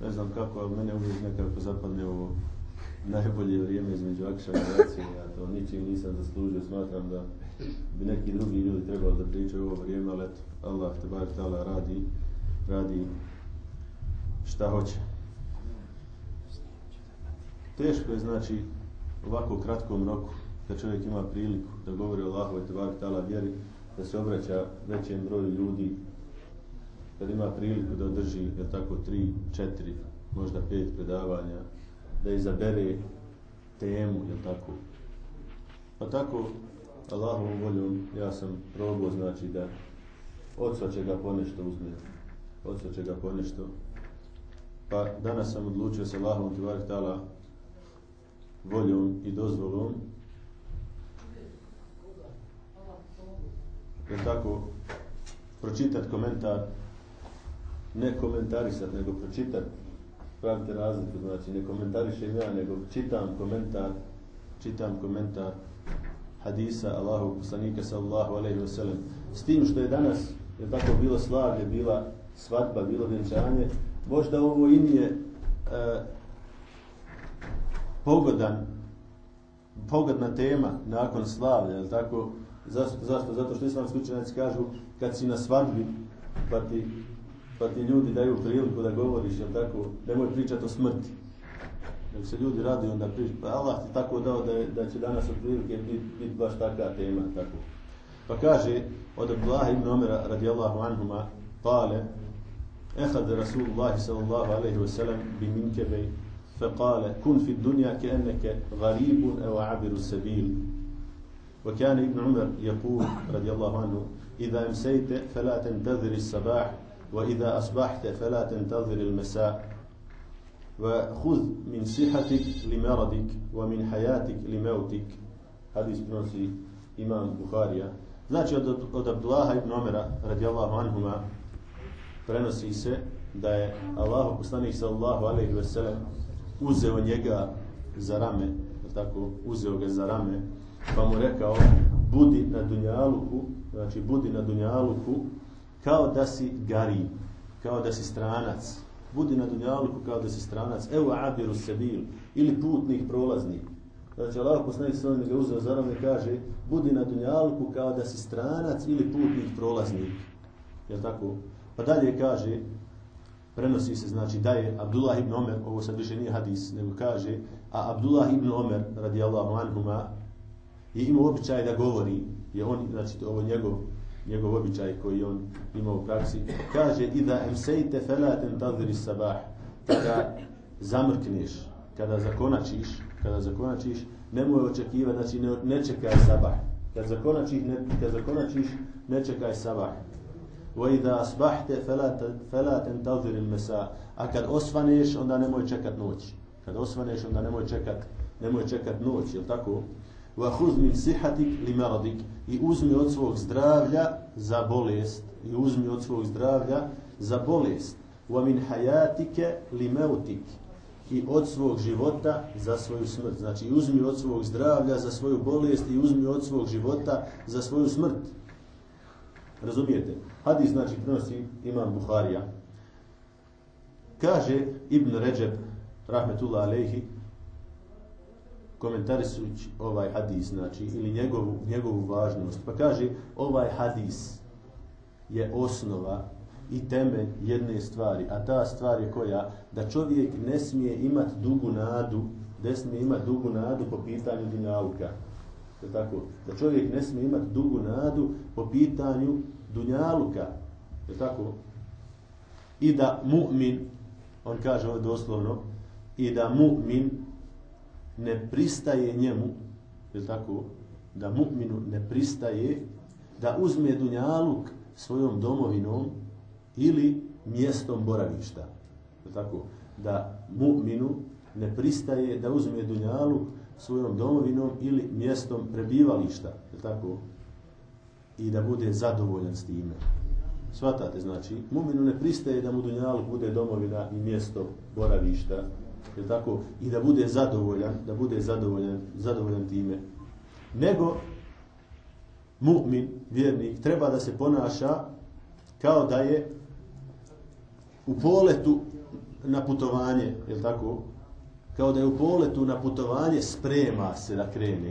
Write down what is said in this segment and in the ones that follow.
Ne znam kako, ali mene uvijek nekako zapadne u najbolje vrijeme između akša i racije. Ja to ničim nisam zaslužio, smatram da bi neki drugi ljudi trebali da pričaju ovo vrijeme, ali eto, Allah te bar tala radi, radi šta hoće. Teško je znači ovako kratkom roku kad čovjek ima priliku da govori o Allahu te bar tala vjeri, da se obraća većem broju ljudi kad ima priliku da održi, je tako, tri, četiri, možda pet predavanja, da izabere temu, je tako. Pa tako, Allahovom voljom, ja sam probao, znači, da od svačega ponešto uzme, od svačega ponešto. Pa danas sam odlučio sa Allahovom tivar tala voljom i dozvolom je tako pročitati komentar ne komentarisat, nego pročitat, pravite razliku, znači ne komentarišem ja, nego čitam komentar, čitam komentar hadisa Allahu poslanika sallallahu alejhi ve sellem. S tim što je danas je tako bilo slavlje, bila svadba, bilo vjenčanje, možda ovo i nije e, pogodan pogodna tema nakon slavlja, je tako? Zašto? Zato što islamski učenjaci kažu kad si na svadbi, pa ti pa ti ljudi daju priliku da govoriš, jel tako, nemoj pričati o smrti. Nek se ljudi radi onda pričati, pa Allah ti tako dao da, da će danas otprilike biti bit baš takva tema, tako. Pa kaže od Abdullah ibn Omera radijallahu anhuma, pale, ehad Rasulullah sallallahu alaihi wa sallam bi minkebej, فقال كن في الدنيا كأنك غريب أو عابر السبيل وكان ابن عمر يقول رضي الله عنه إذا أمسيت فلا تنتظر الصباح وإذا أصبحت فلا تنتظر المساء وخذ من صحتك لمرضك ومن حياتك لموتك حديث بنوسي إمام بخاري Znači od, od Abdullaha ibn Omera radijallahu anhuma prenosi se da je Allah poslanik sallallahu alejhi ve sellem uzeo njega za rame, tako uzeo ga za rame, pa mu rekao budi na dunjaluku, znači budi na dunjaluku kao da si gari, kao da si stranac. Budi na dunjaluku kao da si stranac. Evo abiru sebil, ili putnik prolaznik. Znači Allah poslanik sallam ga uzeo za rame kaže budi na dunjaluku kao da si stranac ili putnik prolaznik. Je tako? Pa dalje kaže prenosi se znači da je Abdullah ibn Omer, ovo sad više nije hadis, nego kaže, a Abdullah ibn Omer radijallahu anhuma je imao običaj da govori, je on, znači ovo njegov njegov običaj koji on ima u praksi, kaže Ida emsejte felaten tadri sabah, kada zamrkneš, kada zakonačiš, kada zakonačiš, nemoj očekivati, znači ne, ne čekaj sabah. Kad zakonačiš, ne, kad zakonačiš, ne čekaj sabah. Idha asbahte fala tantazir al-masa. A kad osvaneš, onda nemoj čekat noć. Kad osvaneš, onda nemoj čekat, nemoj čekat noć, je tako? Sihatik li maradik. I uzmi od svog zdravlja za bolest. I uzmi od svog zdravlja za bolest. Hayatike li mautik. I od svog života za svoju smrt. Znači, uzmi od svog zdravlja za svoju bolest i uzmi od svog života za svoju smrt. Razumijete? Hadis znači prenosi imam Buharija. Kaže Ibn Ređeb, rahmetullah alejhi, komentarisujući ovaj hadis, znači, ili njegovu, njegovu važnost, pa kaže, ovaj hadis je osnova i temelj jedne stvari, a ta stvar je koja, da čovjek ne smije imati dugu nadu, ne smije imati dugu nadu po pitanju dunjaluka. Je tako? Da čovjek ne smije imati dugu nadu po pitanju dunjaluka. Je tako? I da mu'min, on kaže ovo doslovno, i da mu'min ne pristaje njemu, je tako? Da mu'minu ne pristaje da uzme dunjaluk svojom domovinom ili mjestom boravišta. Je tako? Da mu'minu ne pristaje da uzme dunjaluk svojom domovinom ili mjestom prebivališta. Je tako? i da bude zadovoljan s time. Svatate, znači, muminu ne pristaje da mu dunjalu bude domovina i mjesto boravišta, je tako, i da bude zadovoljan, da bude zadovoljan, zadovoljan time. Nego, mu'min, vjernik, treba da se ponaša kao da je u poletu na putovanje, je tako? Kao da je u poletu na putovanje sprema se da krene,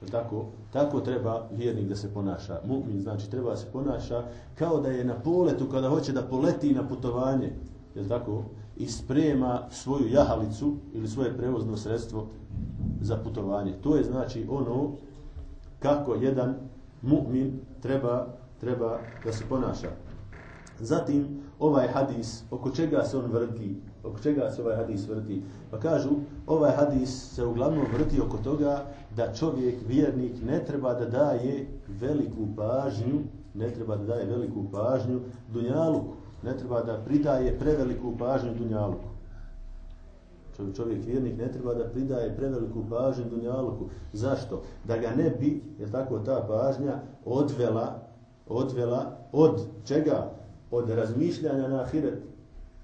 je tako? Tako treba vjernik da se ponaša. Mu'min znači treba da se ponaša kao da je na poletu kada hoće da poleti na putovanje, je tako? I sprema svoju jahalicu ili svoje prevozno sredstvo za putovanje. To je znači ono kako jedan mu'min treba, treba da se ponaša. Zatim, ovaj hadis, oko čega se on vrti, oko čega se ovaj hadis vrti. Pa kažu, ovaj hadis se uglavnom vrti oko toga da čovjek, vjernik, ne treba da daje veliku pažnju, ne treba da daje veliku pažnju dunjaluku, ne treba da pridaje preveliku pažnju dunjaluku. Čovjek, čovjek vjernik ne treba da pridaje preveliku pažnju dunjaluku. Zašto? Da ga ne bi, je tako, ta pažnja odvela, odvela od čega? Od razmišljanja na ahiret.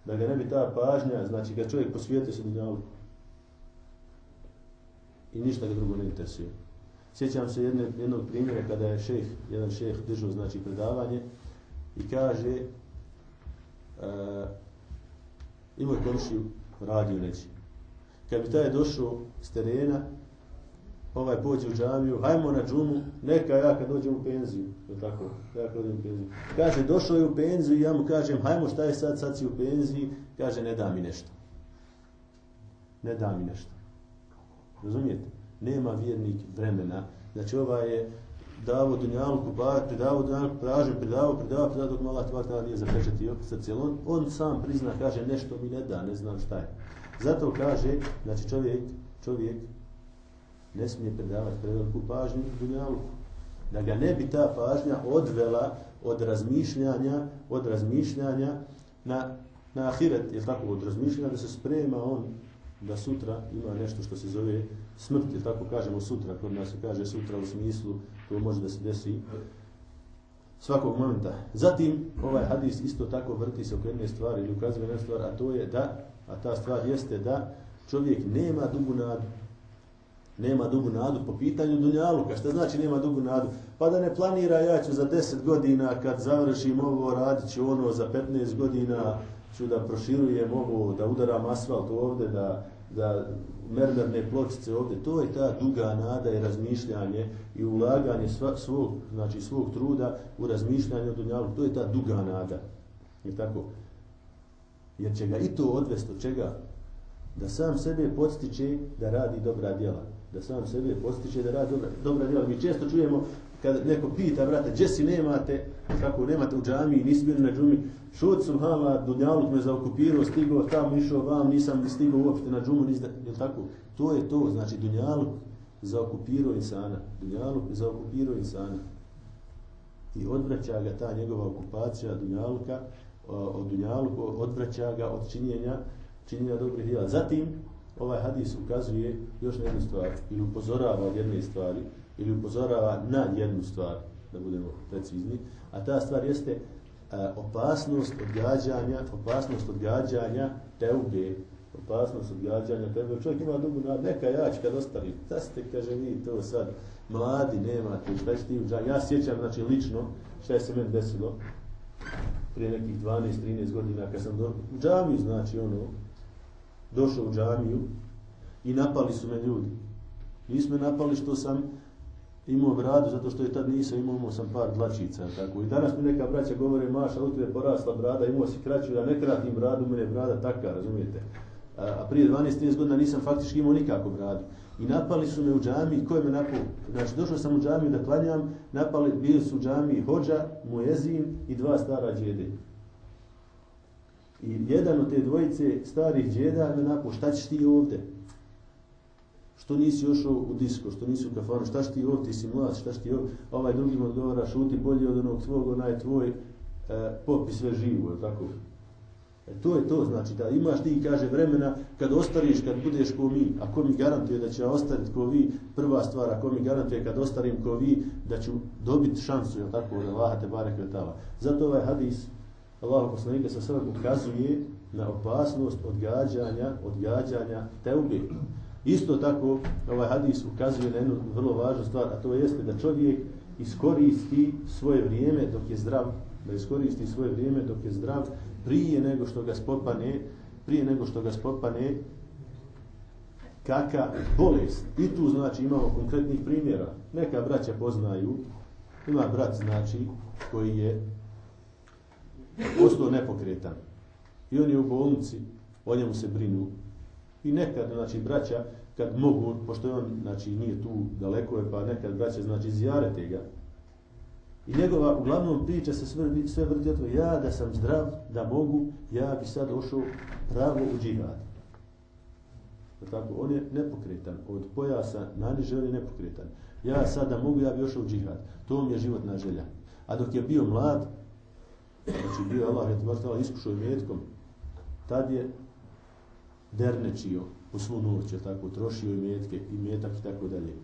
Da ga ne bi ta pažnja, znači kad čovjek posvijete se dunjaluku. I ništa ga drugo ne interesuje. Sjećam se jedne, jednog primjera kada je šeh, jedan šeh držao znači predavanje i kaže uh, imao je komšiju radio neći. Kad bi taj došao s terena, ovaj pođe u džamiju, hajmo na džumu, neka ja kad dođem u penziju. Je tako? Ja kad dođem u penziju. Kaže, došao je u penziju i ja mu kažem, hajmo šta je sad, sad si u penziji. Kaže, ne da mi nešto. Ne da mi nešto. Razumijete? Nema vjernik vremena. Znači, ovaj je davo dunjalku, predavo dunjalku, pražem, predavo, predavo, predavo, dok malo tvar tada nije zapečetio srce. On, on sam prizna, kaže, nešto mi ne da, ne znam šta je. Zato kaže, znači čovjek, čovjek ne smije predavati preveliku pažnju dunjalku. Da ga ne bi ta pažnja odvela od razmišljanja, od razmišljanja na, na ahiret, je tako, od razmišljanja da se sprema on da sutra ima nešto što se zove smrt, je tako kažemo sutra, kod nas se kaže sutra u smislu, to može da se desi svakog momenta. Zatim, ovaj hadis isto tako vrti se oko jedne stvari ili ukazuje jedne stvari, a to je da, a ta stvar jeste da čovjek nema dugu nadu. Nema dugu nadu po pitanju Dunjaluka. Šta znači nema dugu nadu? Pa da ne planira, ja ću za 10 godina kad završim ovo, radit ću ono za 15 godina, ću da proširujem ovo, da udaram asfalt ovde, da, da mermerne pločice ovde. To je ta duga nada i razmišljanje i ulaganje sva, svog, znači svog truda u razmišljanje o Dunjaluku. To je ta duga nada. Je tako? Jer će ga i to odvesti od čega? Da sam sebe podstiče da radi dobra djela. Da sam sebe podstiče da radi dobra, dobra djela. Mi često čujemo kad neko pita, brate, gdje si nemate, kako nemate u džami, nisi bili na džumi, šut su hala, Dunjaluk me zaokupirao, stigao tamo, išao vam, nisam stigao uopšte na džumu, nisi da, je tako? To je to, znači Dunjaluk zaokupirao insana. Dunjaluk zaokupirao insana. I odvraća ga ta njegova okupacija Dunjaluka, od Dunjaluka, odvraća ga od činjenja, činjenja dobrih djela. Zatim, ovaj hadis ukazuje još na jednu stvar, ili upozorava od jedne stvari, ili upozorava na jednu stvar, da budemo precizni, a ta stvar jeste a, opasnost odgađanja, opasnost odgađanja teube, opasnost odgađanja teube. Čovjek ima dugu nad, neka ja ću kad ostali, da ste, kaže vi, to sad, mladi, nemate, šta ćete džanju. Ja sjećam, znači, lično, šta je se meni desilo, prije nekih 12-13 godina, kad sam do, u džamiju, znači, ono, došao u džamiju i napali su me ljudi. Nisu me napali što sam imao bradu, zato što je tad nisam imao, imao sam par dlačica. Tako. I danas mi neka braća govore, maša, u je porasla brada, imao si kraću, ja ne kratim bradu, mene brada taka, razumijete. A, prije 12-13 godina nisam faktički imao nikako bradu. I napali su me u džami, ko je me napao? Znači, došao sam u džamiju da klanjam, napali, bili su u hođa, muezin i dva stara džede. I jedan od te dvojice starih džeda me napao, šta ćeš ti ovde? Što nisi ošao u disko, što nisi u kafanu, šta ti ovdje, ti si mlad, šta ti ovdje? Ovaj drugi mu odgovara, šuti bolje od onog tvog, onaj tvoj, e, popi sve živo, tako? E, to je to, znači da imaš ti, kaže, vremena kad ostariš, kad budeš ko mi, a ko mi garantuje da će ostariti ko vi, prva stvar, a ko mi garantuje kad ostarim ko vi, da ću dobiti šansu, je tako, da Allah te barek. Zato ovaj hadis, Allah poslanika sa sve ukazuje na opasnost odgađanja, odgađanja teube. Isto tako, ovaj hadis ukazuje na jednu vrlo važnu stvar, a to jeste da čovjek iskoristi svoje vrijeme dok je zdrav, da iskoristi svoje vrijeme dok je zdrav, prije nego što ga spopane, prije nego što ga spopane kaka bolest. I tu znači imamo konkretnih primjera. Neka braća poznaju, ima brat znači koji je ostao nepokretan. I on je u bolnici, o njemu se brinu. I nekad, znači, braća, kad mogu, pošto on, znači, nije tu daleko je, pa nekad braća, znači, zjarete ga. I njegova, uglavnom, priča se sve, sve vrti to, ja da sam zdrav, da mogu, ja bi sad ošao pravo u džihad. Tako, on je nepokretan, od pojasa najniže on je nepokretan. Ja sad da mogu, ja bi ošao u džihad. To mi je životna želja. A dok je bio mlad, znači bio Allah je iskušao metkom, tad je dernečio u svu noć, tako, trošio i metke, i metak i tako dalje.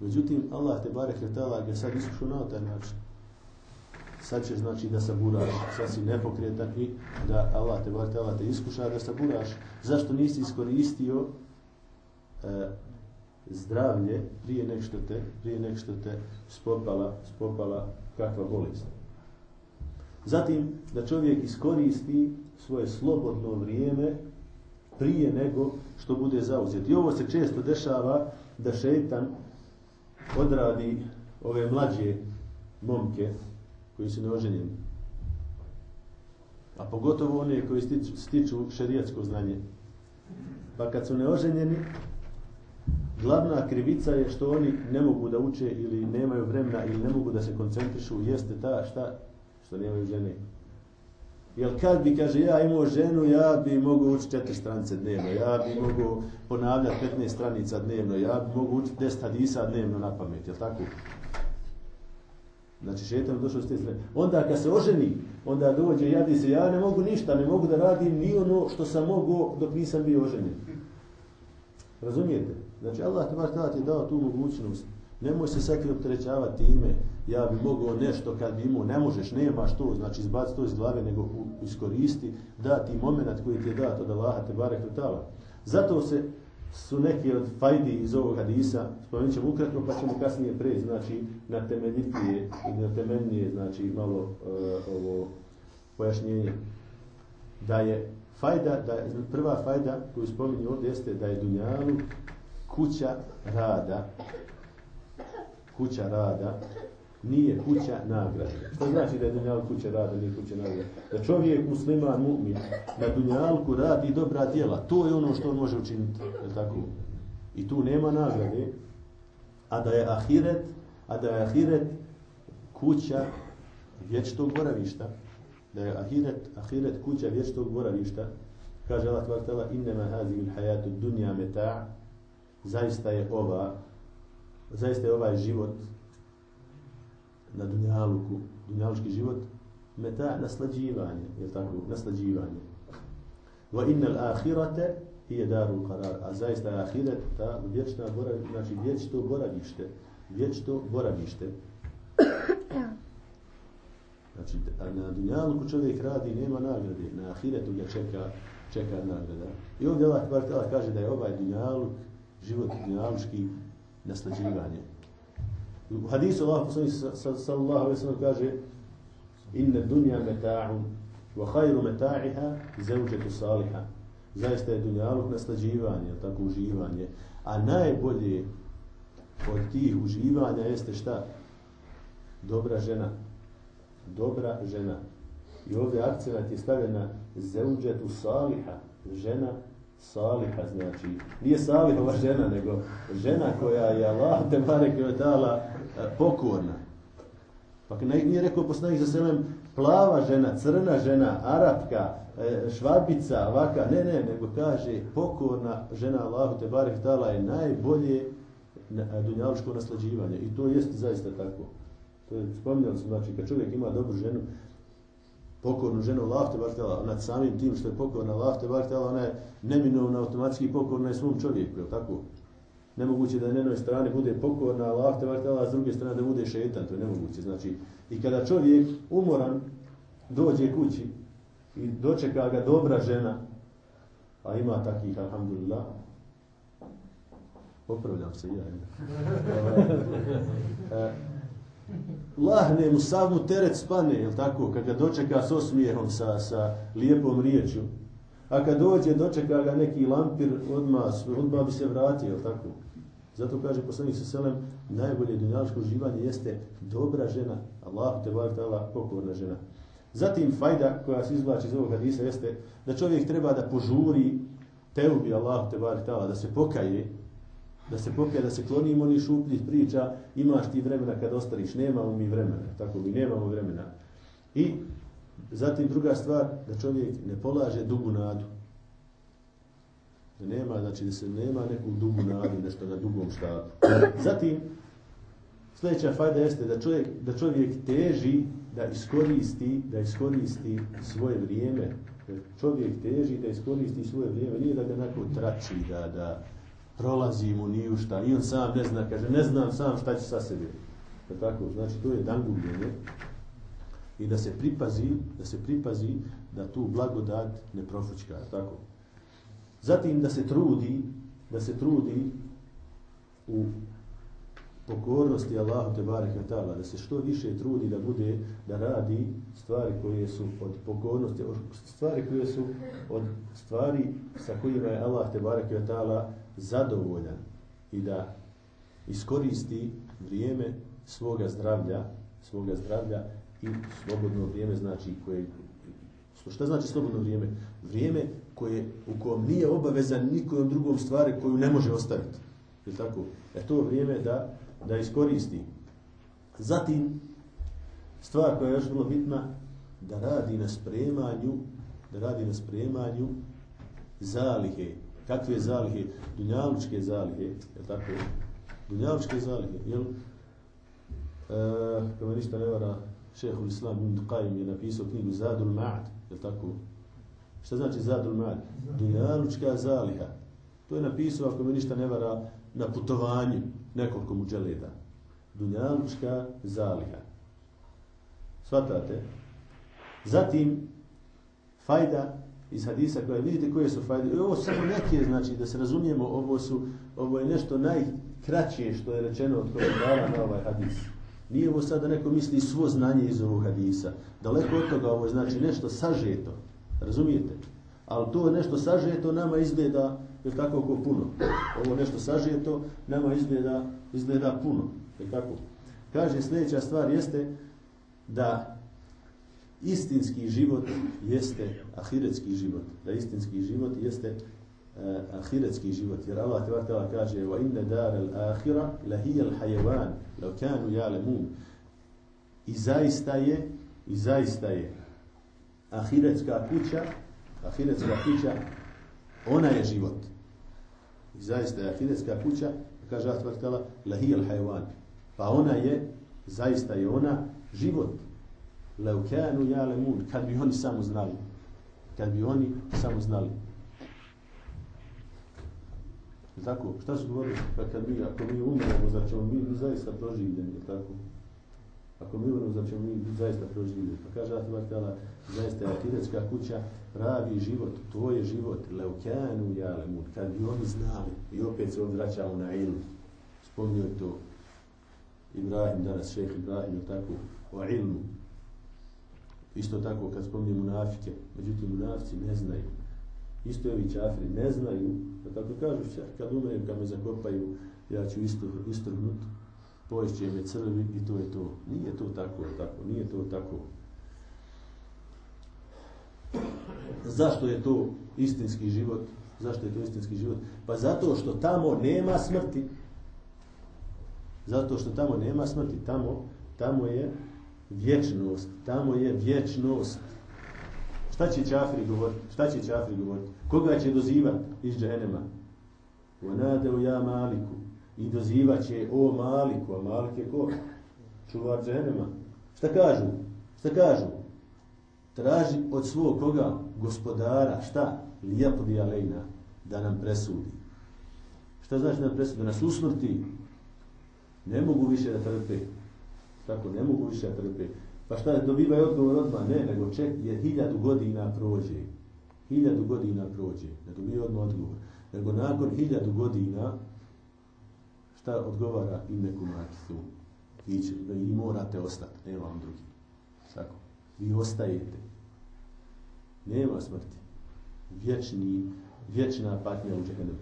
Međutim, Allah te barek je ga sad iskušao na taj način. Sad će znači da saburaš, sad si nepokretan i da Allah te barek tala te iskuša da saburaš. Zašto nisi iskoristio e, zdravlje prije nek što te, prije nek što te spopala, spopala kakva bolest. Zatim, da čovjek iskoristi svoje slobodno vrijeme prije nego što bude zauzet. I ovo se često dešava da šeitan odradi ove mlađe momke koji su neoženjeni. A pogotovo one koji stiču, stiču šerijatsko znanje. Pa kad su neoženjeni, glavna krivica je što oni ne mogu da uče ili nemaju vremena ili ne mogu da se koncentrišu, jeste ta šta što nemaju žene. Jer kad bi, kaže, ja imao ženu, ja bi mogu učiti četiri stranice dnevno, ja bi mogu ponavljati 15 stranica dnevno, ja bi mogu učiti 10 hadisa dnevno na pamet, jel tako? Znači, šetan došao s te strane. Onda kad se oženi, onda dođe, jadi se, ja ne mogu ništa, ne mogu da radim ni ono što sam mogu dok nisam bio oženjen. Razumijete? Znači, Allah te baš ti je dao tu mogućnost. Nemoj se sad opterećavati time, ja bi mogao nešto kad bi imao, ne možeš, nemaš to, znači izbaci to iz glave, nego iskoristi, da ti moment koji ti je dat od Allaha te barek. Zato se su neki od fajdi iz ovog hadisa, spomenut ćemo ukratko, pa ćemo kasnije preći, znači, na temeljitije i na temeljnije, znači, malo uh, ovo pojašnjenje. Da je fajda, da je, prva fajda koju spominje ovdje jeste da je Dunjalu kuća rada kuća rada nije kuća nagrade. Što znači da je dunjalku kuća rada, nije kuća nagrade? Da čovjek musliman, mu'min, na dunjalku radi dobra djela. To je ono što on može učiniti. Tako? I tu nema nagrade. A da je ahiret, a da je ahiret kuća vječtog boravišta. Da je ahiret, ahiret kuća vječtog boravišta. Kaže Allah tvrtela, innema hazivil hayatu dunja meta' zaista je ova zaista je ovaj život na dunjaluku, dunjalučki život, meta naslađivanje, je tako, naslađivanje. Wa innal ahirate je daru qarar, a zaista ahiret, ta vječna boravište, znači vječito boravište, vječito boravište. Znači, na dunjaluku čovjek radi, nema nagrade, na ahiretu ga čeka, čeka nagrada. I ovdje Allah kaže da je ovaj dunjaluk, život dunjalučki, naslađivanje. U hadisu Allah sallallahu alaihi sallam kaže inna dunja meta'un wa khayru meta'iha zauđetu saliha. Zaista je dunjaluk naslađivanje, tako uživanje. A najbolje od tih uživanja jeste šta? Dobra žena. Dobra žena. I ovdje akcenat je stavljena zauđetu saliha. Žena Saliha znači, nije Salihova žena, nego žena koja je Allah te barek dala pokorna. Pa nije rekao poslanik za selem plava žena, crna žena, arapka, e, švabica, ovaka, ne, ne, nego kaže pokorna žena Allahu te barek dala je najbolje dunjaluško naslađivanje. I to jest zaista tako. To je, spominjali smo, znači, kad čovjek ima dobru ženu, pokornu ženu Allah te bartela, nad samim tim što je pokorna Allah te bartela, ona je neminovna, automatski pokorna je svom čovjeku, je tako? Nemoguće da na jednoj strani bude pokorna Allah te a s druge strane da bude šetan, to je nemoguće. Znači, i kada čovjek umoran dođe kući i dočeka ga dobra žena, a ima takih, alhamdulillah, popravljam se ja. lahne mu, sav mu teret spane, jel tako, kad ga dočeka s osmijehom, sa, sa lijepom riječju. A kad dođe, dočeka ga neki lampir, odmah, odmah bi se vratio, jel tako? Zato kaže poslanik sa selem, najbolje dunjaličko uživanje jeste dobra žena, Allah te bar tala pokorna žena. Zatim fajda koja se izvlači iz ovog hadisa jeste da čovjek treba da požuri teubi Allah te bar tala, da se pokaje, da se pokaje, da se klonimo ni šupljih priča, imaš ti vremena kad ostariš, nemamo mi vremena, tako mi nemamo vremena. I zatim druga stvar, da čovjek ne polaže dugu nadu. Da nema, znači da se nema neku dugu nadu, nešto na dugom štapu. Zatim, sljedeća fajda jeste da čovjek, da čovjek teži da iskoristi, da iskoristi svoje vrijeme. Čovjek teži da iskoristi svoje vrijeme, nije da ga neko trači, da, da prolazi mu ni u šta, i on sam ne zna, kaže, ne znam sam šta će sa sebi. Da tako, znači to je dan gubljenje. I da se pripazi, da se pripazi da tu blagodat ne profučka, tako. Zatim da se trudi, da se trudi u pokornosti Allahu te barek ta'ala, da se što više trudi da bude, da radi stvari koje su od pokornosti, stvari koje su od stvari sa kojima je Allah te barek ta'ala zadovoljan i da iskoristi vrijeme svoga zdravlja, svoga zdravlja i slobodno vrijeme znači koje Šta znači slobodno vrijeme? Vrijeme koje, u kojem nije obavezan nikojom drugom stvari koju ne može ostaviti. Je tako? E to vrijeme da, da iskoristi. Zatim, stvar koja je još vrlo bitna, da radi na spremanju, da radi na spremanju zalihe. Kakve zalihe? Dunjalučke zalihe. Je tako? Dunjalučke zalihe. Jel? E, ništa ne vara, šehhul Islam ibn Qajim je napisao knjigu Zadul Ma'ad. Je tako? Šta znači zadul mal? Dunjalučka zaliha. To je napisao, ako me ništa ne vara, na putovanju nekoliko muđeleda. Dunjalučka zaliha. Svatate? Zatim, fajda iz hadisa koje vidite koje su fajde. I ovo samo neke, znači, da se razumijemo, ovo, su, ovo je nešto najkraćije što je rečeno od komentara na ovaj hadis. Nije ovo sada neko misli svo znanje iz ovog hadisa. Daleko od toga ovo je znači nešto sažeto. Razumijete? Ali to je nešto sažeto nama izgleda je tako ko puno. Ovo nešto sažeto nama izgleda, izgleda puno. Je tako? Kaže sljedeća stvar jeste da istinski život jeste ahiretski život. Da istinski život jeste uh, ahiretski život. Jer Allah te vrtala kaže inna dar al-akhira lahiya al-hayawan law kanu ya'lamun. I zaista je i zaista je ahiretska kuća, ahiretska kuća, ona je život. I zaista je ahiretska kuća, kaže Allah vrtala lahiya al-hayawan. Pa ona je zaista je ona život. Law kanu ya'lamun, kad bi oni samo znali. Kad bi oni samo znali. Tako, šta su govorili? Pa kad mi, ako mi umremo, zar mi zaista proživljeni, tako? Ako mi umremo, ćemo mi zaista proživljeni? Pa kaže Allah zaista je akidetska kuća, pravi život, to je život, leukjanu jalemut, kad bi oni znali, i opet se on vraćamo na ilm, spomnio je to Ibrahim danas, šeheh Ibrahim, je tako, o ilmu. Isto tako kad spomnije munafike, međutim munafici ne znaju. Isto je ovi čafiri, ne znaju, da tako kažu, kad umijem, kad me zakopaju, ja ću isto, istrgnut, poješće me crvi i to je to. Nije to tako, tako, nije to tako. Zašto je to istinski život? Zašto je to istinski život? Pa zato što tamo nema smrti. Zato što tamo nema smrti, tamo, tamo je vječnost, tamo je vječnost. Šta će Čafri govoriti? Šta će Čafri govoriti? Koga će dozivati iz džehennema? Vonadeu ja maliku. I dozivat će o maliku. A malik je ko? Čuvar džehennema. Šta kažu? Šta kažu? Traži od svog koga? Gospodara. Šta? Lijapodi alejna. Da nam presudi. Šta znači da nam presudi? Da nas usmrti. Ne mogu više da trpe. Tako, ne mogu više da trpe. Pa šta dobivaju odgovor odmah? Ne, nego ček, je hiljadu godina prođe. Hiljadu godina prođe. Ne dobivaju odmah odgovor. Nego nakon hiljadu godina, šta odgovara ime kumakisu? Vi, će, vi morate ostati, nema vam drugi. Tako. Vi ostajete. Nema smrti. Vječni, vječna patnja u džehennemu.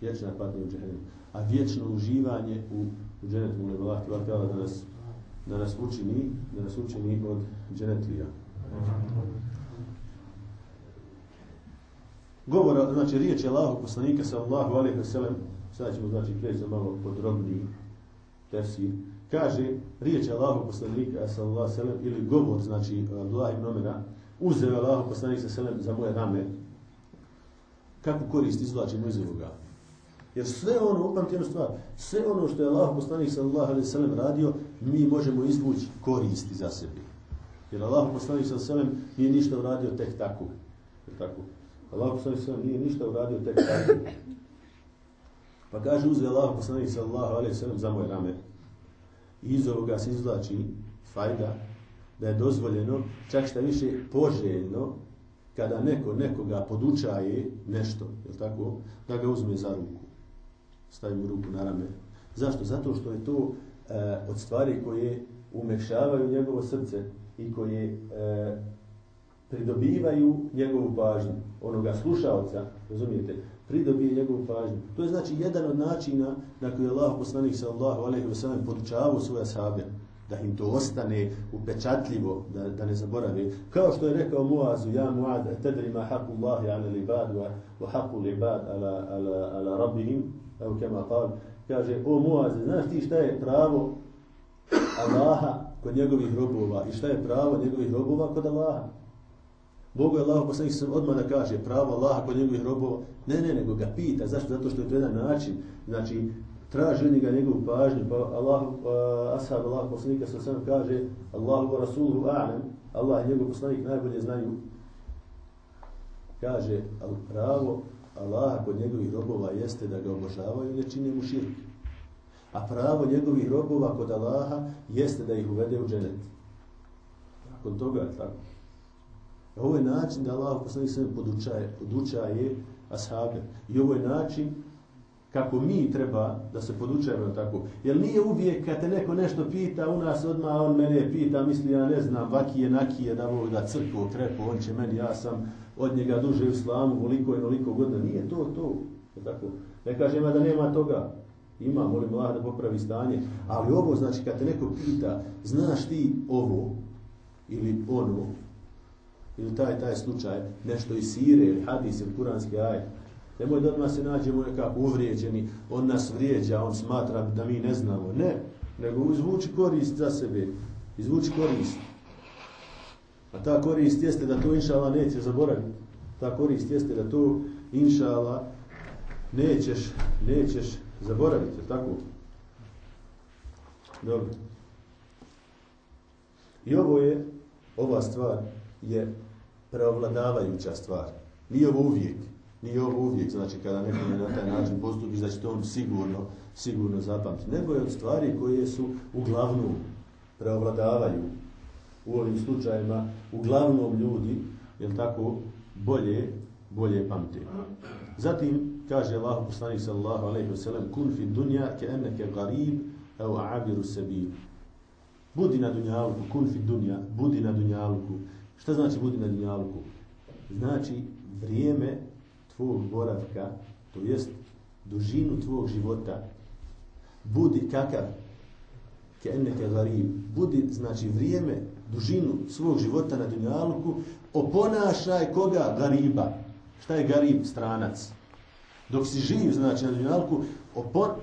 Vječna patnja u džehennemu. A vječno uživanje u, u dženetu. Molim Allah, da nas, da nas učini, da nas učini od dženetlija. Govora, znači riječ je Allahu poslanika sallallahu alejhi ve sellem, sad ćemo znači preći za malo podrobniji tefsir. Kaže riječ je Allahu poslanika sallallahu sellem ili govor znači Abdullah ibn Omera uzeo Allahu poslanik sallallahu za moje rame. Kako korist izvlačimo iz ovoga? Jer sve ono, upamti jednu stvar, sve ono što je Allah poslanik sallallahu alejhi ve sellem radio, mi možemo izvući koristi za sebe. Jer Allah poslanik sallallahu alejhi ve sellem nije ništa uradio tek tako. Tako. Allah poslanik sallallahu nije ništa uradio tek tako. Pa kaže uzeo Allah poslanik sallallahu alejhi ve sellem za moje rame. I iz ovoga se izvlači fajda da je dozvoljeno, čak šta više poželjno, kada neko nekoga podučaje nešto, je tako, da ga uzme za ruku. Stavi mu ruku na rame. Zašto? Zato što je to e, od stvari koje umekšavaju njegovo srce i koje e, pridobivaju njegovu pažnju, onoga slušalca, razumijete, pridobije njegovu pažnju. To je znači jedan od načina na koji je Allah poslanik sallallahu alejhi ve sellem podučavao svoje sahabe da im to ostane upečatljivo, da, da ne zaborave. Kao što je rekao Muazu, ja Muad, tedri ma haku Allahi ala libad, wa, haku libad ala, ala, ala rabbihim, evo kema qal, kaže, o Muaz, znaš ti šta je pravo Allaha kod njegovih robova i šta je pravo njegovih robova kod Allaha? Bogu je Allah poslanik odmah da kaže pravo Allaha kod njegovih robova. Ne, ne, nego ga pita. Zašto? Zato što je to jedan način. Znači, traži od njega njegovu pažnju. Pa Allah, uh, ashab Allah poslanika sa sam kaže Allahu rasuluhu a'lam. Allah i njegov poslanik najbolje znaju. Kaže, pravo Allaha kod njegovih robova jeste da ga obožavaju i ne čine mu širk. A pravo njegovih robova kod Allaha jeste da ih uvede u dženet. Kod toga tako. Ovo je način da Allah poslanik sve podučaje, podučaje ashabe. I ovo je način kako mi treba da se podučajemo tako. Jer nije uvijek kad te neko nešto pita, u nas odmah on mene pita, misli ja ne znam, vakije, nakije, da ovo da crkvo, krepo, on će meni, ja sam od njega duže u islamu, voliko i noliko godina. Nije to, to. Tako. Ne kažem da nema toga. Ima, molim Allah da popravi stanje. Ali ovo, znači, kad te neko pita, znaš ti ovo ili ono, ili taj taj slučaj, nešto iz sire ili hadis ili kuranski aj. Nemoj da odmah se nađemo nekako uvrijeđeni, on nas vrijeđa, on smatra da mi ne znamo. Ne, nego izvuči korist za sebe, izvuči korist. A ta korist jeste da to inšala neće zaboraviti. Ta korist jeste da to inšala nećeš, nećeš zaboraviti, tako? Dobro. I ovo je, ova stvar je preovladavajuća stvar. Nije ovo uvijek. Nije ovo uvijek, znači kada neko na taj način postupi, znači to on sigurno, sigurno zapamti. Nego je od stvari koje su uglavnom preovladavaju u ovim slučajima, uglavnom ljudi, jel tako, bolje, bolje pamte. Zatim, kaže Allah poslanik sallallahu alaihi wa sallam, kun fi dunja ke enneke garib, evo abiru sebi. Budi na dunjaluku, kun fi dunja, budi na dunjaluku, Šta znači budi na dunjaluku? Znači vrijeme tvog boravka, to jest dužinu tvog života, budi kakav, ke enneke garib, budi, znači vrijeme, dužinu svog života na dunjaluku, oponašaj koga gariba. Šta je garib? Stranac. Dok si živ, znači na dunjaluku,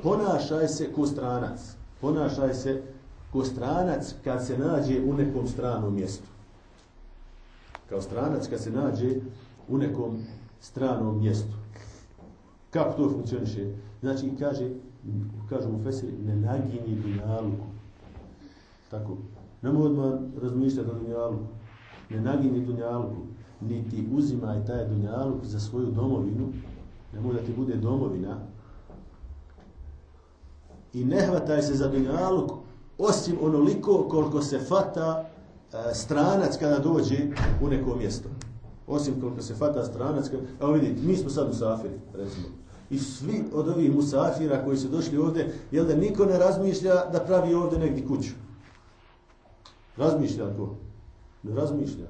ponašaj se ko stranac. Ponašaj se ko stranac kad se nađe u nekom stranom mjestu kao stranac kad se nađe u nekom stranom mjestu. Kako to funkcioniše? Znači, kaže, kažu mu Fesiri, ne naginji dunjaluku. Tako. Nemo odmah razmišljati o dunjaluku. Ne naginji dunjaluku. Niti uzimaj taj dunjaluk za svoju domovinu. Nemoj da ti bude domovina. I ne hvataj se za dunjaluk osim onoliko koliko se fata stranac kada dođe u neko mjesto. Osim koliko se fata stranac, evo vidite, mi smo sad u Safiri, recimo. I svi od ovih musafira koji su došli ovdje, jel da niko ne razmišlja da pravi ovdje negdje kuću? Razmišlja ko? Ne razmišlja.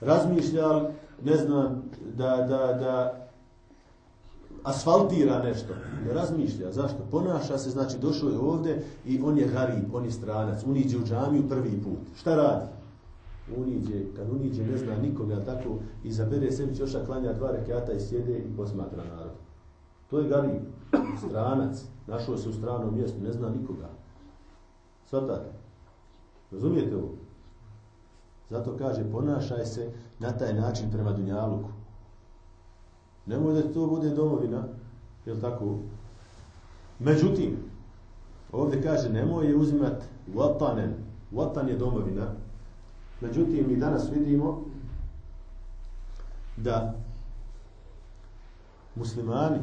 Razmišlja, ne znam, da, da, da asfaltira nešto. Ne razmišlja. Zašto? Ponaša se, znači došao je ovdje i on je garib, on je stranac. Uniđe u džamiju prvi put. Šta radi? Uniđe, kad uniđe ne zna nikoga, tako izabere sebi čoša, klanja dva rekiata i sjede i posmatra narod. To je garib, stranac. Našao se u stranom mjestu, ne zna nikoga. Svatate? Razumijete ovo? Zato kaže, ponašaj se na taj način prema Dunjaluku. Nemoj da to bude domovina, je tako? Međutim, ovdje kaže, nemoj je uzimat vatanen. Vatan je domovina. Međutim, mi danas vidimo da muslimani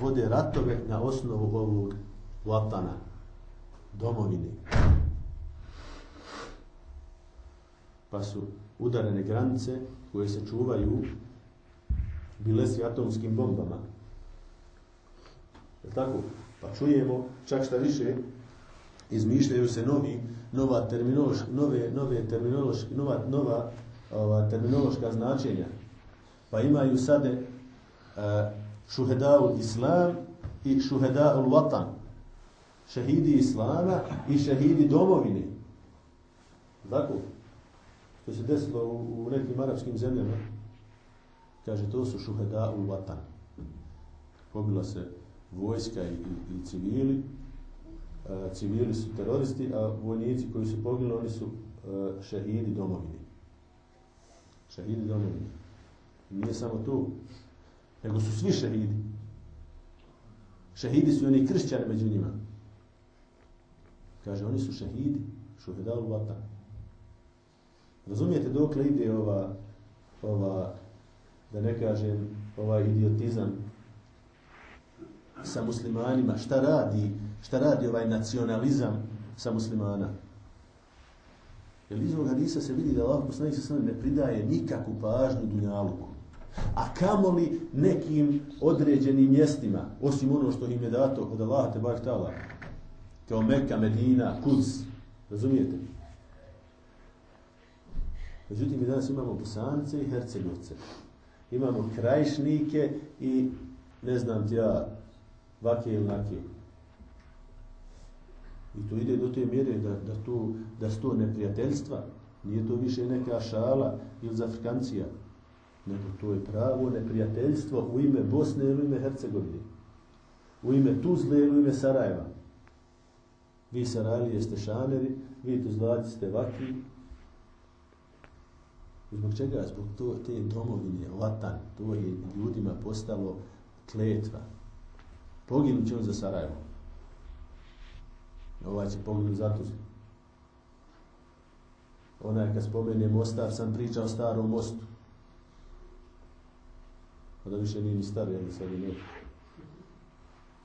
vode ratove na osnovu ovog vatana, domovine. Pa su udarene granice koje se čuvaju bilesi atomskim bombama. Je tako? Pa čujemo, čak šta više, izmišljaju se novi, nova terminološ, nove, nove terminološki, nova, nova ova, terminološka značenja. Pa imaju sade uh, šuhedau islam i šuhedau vatan. Šehidi islama i šehidi domovine. Tako? To se desilo u, u nekim arapskim zemljama. Kaže, to su šuheda u vatan. Pobila se vojska i, i, i civili. A, civili su teroristi, a vojnici koji su poginuli, oni su a, šehidi domovini. Šehidi domovini. Nije samo tu, nego su svi šehidi. Šehidi su oni kršćani među njima. Kaže, oni su šehidi, šuheda u vatan. Razumijete dokle ide ova, ova da ne kažem ovaj idiotizam sa muslimanima, šta radi, šta radi ovaj nacionalizam sa muslimana. Jer iz ovog hadisa se vidi da Allah poslanik se ne pridaje nikakvu pažnju dunjaluku. A kamoli nekim određenim mjestima, osim ono što im je dato od Allaha te bar tala, kao Mekka, Medina, Kuz, razumijete? Međutim, mi danas imamo Bosance i Hercegovce imamo krajišnike i ne znam ti ja, vake ili nake. I to ide do te mjere da, da, to, da su to neprijateljstva, nije to više neka šala ili zafrikancija, nego to je pravo neprijateljstvo u ime Bosne ili u ime Hercegovine, u ime Tuzle ili u ime Sarajeva. Vi Sarajli jeste šaneri, vi Tuzlaci ste vaki, Zbog čega? Zbog to, te domovine, vatan, to je ljudima postalo kletva. Poginut će on za Sarajevo. Ovaj će poginut za Tuzlu. Onaj kad spomene Mostar, sam pričao starom mostu. Pa da više nije ni star, jer sad nešto.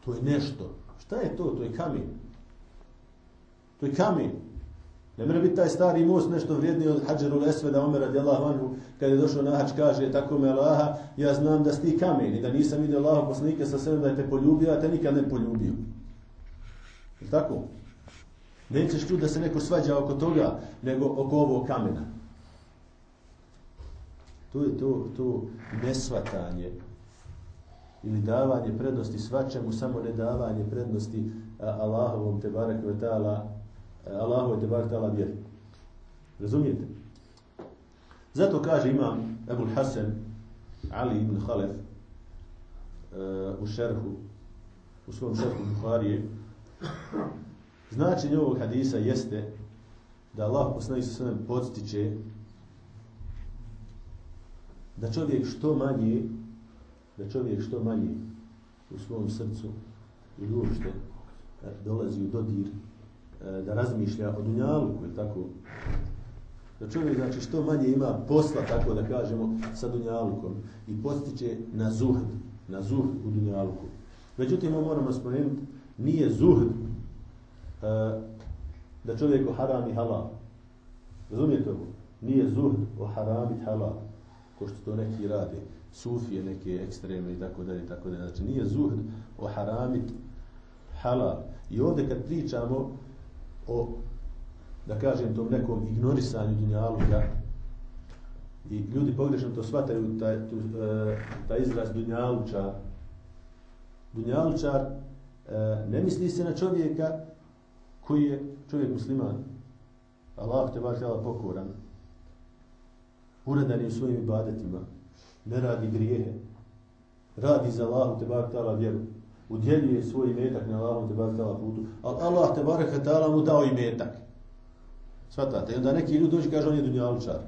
To je nešto. Šta je to? To je kamen. To je kamen. Ne mre biti taj stari most nešto vrijedniji od Hadžeru Lesveda Omer radijallahu anhu, kada je došao na hađ, kaže, tako me Allaha, ja znam da sti kamen i da nisam vidio Allaha poslanike sa sebe da te poljubio, a te nikad ne poljubio. Je tako? Nećeš tu da se neko svađa oko toga, nego oko ovog kamena. To je to, to nesvatanje ili davanje prednosti svačemu, samo ne davanje prednosti Allahovom te barek ve ta'ala Allahu te bar tala vjeri. Razumijete? Zato kaže imam Ebu Hasan Ali ibn Khalef uh, u šerhu, u svom šerhu Buharije, značenje ovog hadisa jeste da Allah poslani se sve podstiče da čovjek što manje da čovjek što manje u svom srcu i uopšte dolazi u dodir E, da razmišlja o dunjaluku, ili tako? Da čovjek, znači, što manje ima posla, tako da kažemo, sa dunjalukom i postiče na zuhd, na zuhd u dunjaluku. Međutim, moramo spomenuti, nije zuhd uh, da čovjek o haram i halal. Razumijete ovo? Nije zuhd o i halal. ko što to neki rade, sufije neke ekstremne i tako dalje, tako dalje. Znači nije zuhd o haramit halal. I ovdje kad pričamo o, da kažem, tom nekom ignorisanju dunjaluka, i ljudi pogrešno to shvataju, taj, tu, e, taj izraz dunjalučar. Dunjalučar e, ne misli se na čovjeka koji je čovjek musliman. Allah te bar htjela pokoran. Uredan je u svojim ibadetima. Ne radi grijehe. Radi za Allahu te bar htjela vjeru. Udjeljuje svoj imetak na Allahu te bar htjela putu. Ali Allah te bar htjela mu dao imetak. Svatate. I onda neki ljudi dođu kaže on je dunjalučar.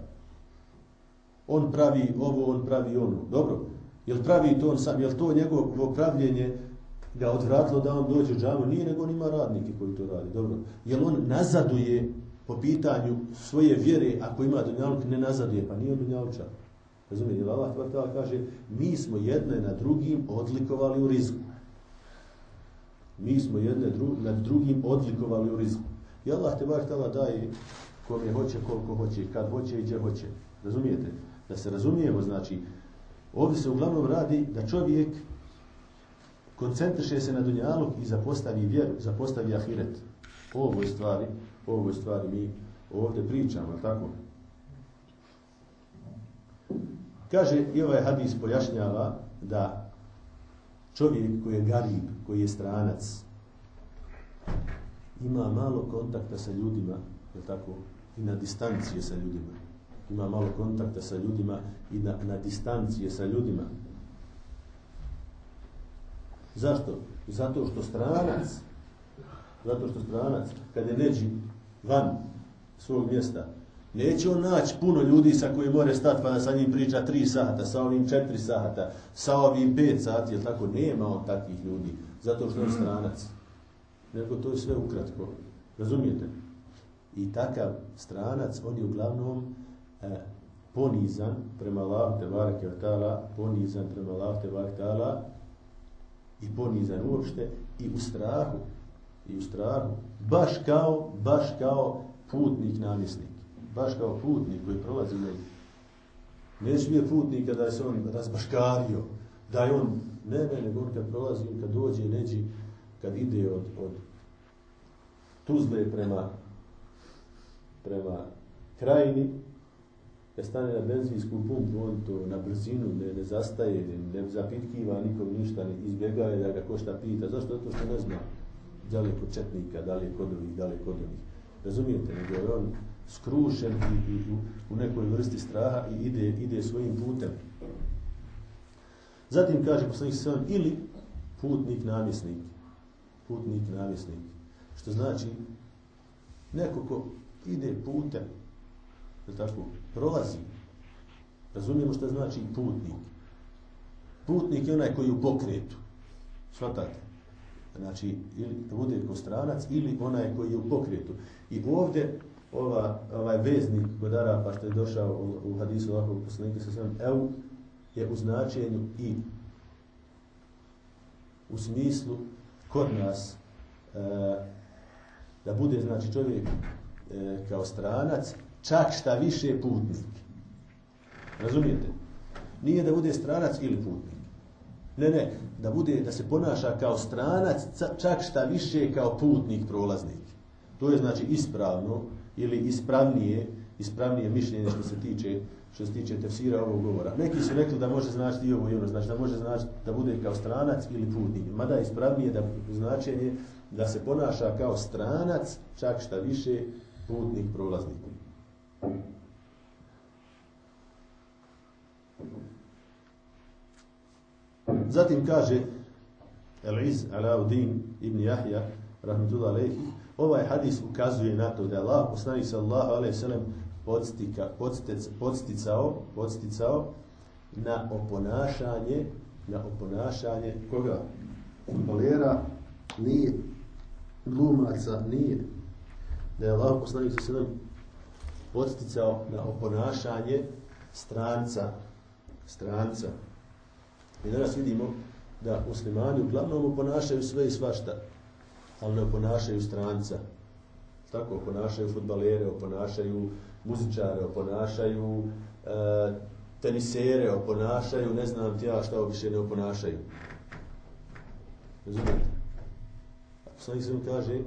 On pravi ovo, on pravi ono. Dobro. Jel pravi to on sam? Jel to njegovo pravljenje ga odvratilo da on dođe u džamu? Nije, nego on ima radnike koji to radi. Dobro. Jel on nazaduje po pitanju svoje vjere, ako ima dunjaluk, ne nazaduje, pa nije on dunjalučar. Razumijete, Allah kaže, mi smo jedne na drugim odlikovali u rizku. Mi smo jedne dru, nad drugim odlikovali u rizku. I Allah te bar tala daje kome hoće, koliko hoće, kad hoće i gdje hoće. Razumijete? Da se razumijemo, znači, ovdje se uglavnom radi da čovjek koncentriše se na dunjaluk i zapostavi vjeru, zapostavi ahiret. O ovoj stvari, o ovoj stvari mi ovdje pričamo, tako? Kaže, i ovaj hadis pojašnjava da čovjek koji je garib, koji je stranac, ima malo kontakta sa ljudima, je tako, i na distancije sa ljudima. Ima malo kontakta sa ljudima i na, na distancije sa ljudima. Zašto? Zato što stranac, zato što stranac, kad je neđi van svog mjesta, neće on naći puno ljudi sa koji more stati pa da sa njim priča tri sata, sa ovim četiri sata, sa ovim pet sati, jer tako nema on takvih ljudi, zato što je stranac. Nego to je sve ukratko. Razumijete? I takav stranac, on je uglavnom e, ponizan prema Allah te barake ta'ala, ponizan prema Allah te barake ta'ala i ponizan uopšte i u strahu i u strahu baš kao baš kao putnik namjesnik baš kao putnik koji prolazi negdje ne smije putnik kada se on razbaškario da je on ne ne nego kad prolazi kad dođe neđi kad ide od, od Tuzle prema prema krajini kad stane na benzinsku pumpu, on to na brzinu ne, ne zastaje, ne zapitkiva nikom ništa, ne izbjegaje da ga košta pita. Zašto? Zato što ne zna da li je kod četnika, da li je kod ovih, da li je kod ovih. Razumijete? Nego je on skrušen i, i, u, u nekoj vrsti straha i ide, ide svojim putem. Zatim kaže poslanik se ili putnik namjesnik. Putnik namjesnik. Što znači neko ko ide putem, je tako, prolazi. Razumijemo što znači putnik. Putnik je onaj koji je u pokretu. Svatate? Znači, ili bude ko stranac, ili onaj koji je u pokretu. I ovdje, ova, ovaj veznik godara, pa što je došao u, u hadisu ovakvog poslanika sa ev, je u značenju i u smislu kod nas e, da bude, znači, čovjek e, kao stranac, čak šta više putnik. Razumijete? Nije da bude stranac ili putnik. Ne, ne, da bude, da se ponaša kao stranac, čak šta više kao putnik, prolaznik. To je znači ispravno ili ispravnije, ispravnije mišljenje što se tiče što se tiče tefsira ovog govora. Neki su rekli da može značiti i ovo i ono, znači da može značiti da bude kao stranac ili putnik. Mada je ispravnije da značenje da se ponaša kao stranac, čak šta više putnik, prolaznik. Zatim kaže Alauddin ibn Jahja rahmetullah alejhi ovaj hadis ukazuje na to da je Allah poslanik sallallahu alejhi ve sellem podstika podsticao podsticao na oponašanje na oponašanje koga? Futbolera nije glumaca nije. Da je Allah poslanik alejhi podsticao na oponašanje stranca stranca. I danas vidimo da muslimani uglavnom oponašaju sve i svašta, ali ne oponašaju stranca. Tako, oponašaju futbalere, oponašaju muzičare, oponašaju e, tenisere oponašaju, ne znam ti ja šta obiše ne oponašaju. Razumijete? A poslanik sallam kaže,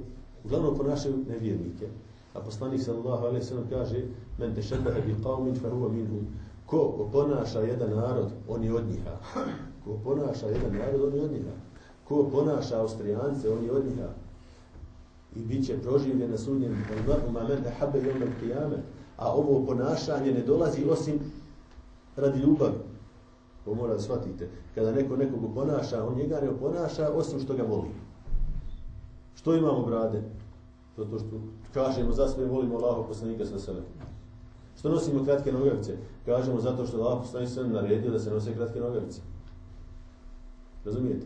uglavnom oponašaju nevjernike. A poslanik sallallahu alaihi kaže, men te šebehe bi qavmin fa huwa minhum. Ko oponaša jedan narod, on je od njiha. Ko oponaša jedan narod, on je od njiha. Ko oponaša Austrijance, on je od njiha. I bit će proživljen na sudnjem ma men ehabe jomel qiyame. A ovo ponašanje ne dolazi osim radi ljubavi. To mora da shvatite. Kada neko nekog oponaša, on njega ne oponaša osim što ga voli. Što imamo brade? Zato što kažemo za sve volimo Allaho poslanika sa sebe. Što nosimo kratke nogavice? Kažemo zato što Allah poslanik naredio da se nose kratke nogavice. Razumijete?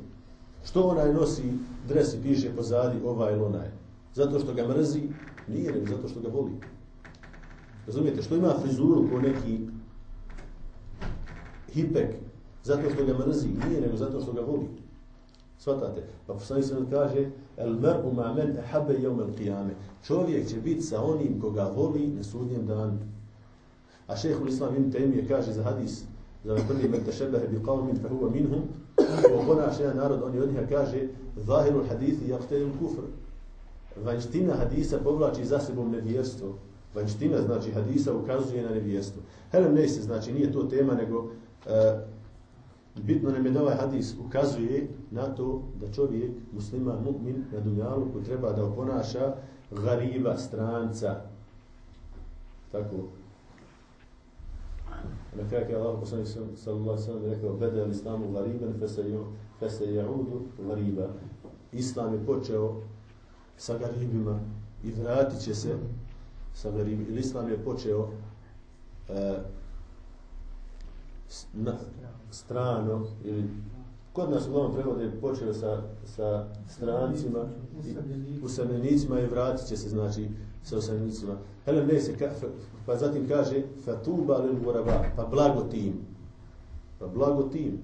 Što onaj nosi dres i piše pozadi ovaj ili onaj? Zato što ga mrzi? Nije, nego zato što ga voli. Razumijete? Što ima frizuru ko neki hipek? Zato što ga mrzi? Nije, nego zato što ga voli. Svatate? Pa poslanik se kaže El mer'u ma men ehabe jevme qiyame. Čovjek će biti sa onim koga voli na sudnjem danu. A šehhul islam ibn Taymije kaže za hadis za prvi men tešebehe bi qavmin fa huwa minhum ko ponaša jedan narod, on je od njega kaže zahirul hadithi jahtejul kufr. Vanština hadisa povlači za sebom nevjerstvo. Vanština znači hadisa ukazuje na nevjerstvo. Helem se znači nije to tema nego uh, bitno nam je da ovaj hadis ukazuje na to da čovjek, musliman, mu'min, na dunjalu ko treba da oponaša gariba, stranca. Tako. Na kraju je Allah sallallahu sallam rekao beda il islamu gariban fese ja'udu gariba. Islam je počeo sa garibima i vratit će se sa garibima. Islam je počeo uh, na, strano ili kod nas uglavnom prevode počeo sa, sa strancima i usamljenicima i vratit će se znači sa usamljenicima. Helem ne se, ka, pa zatim kaže fatuba lil guraba, pa blago tim. Pa blago tim.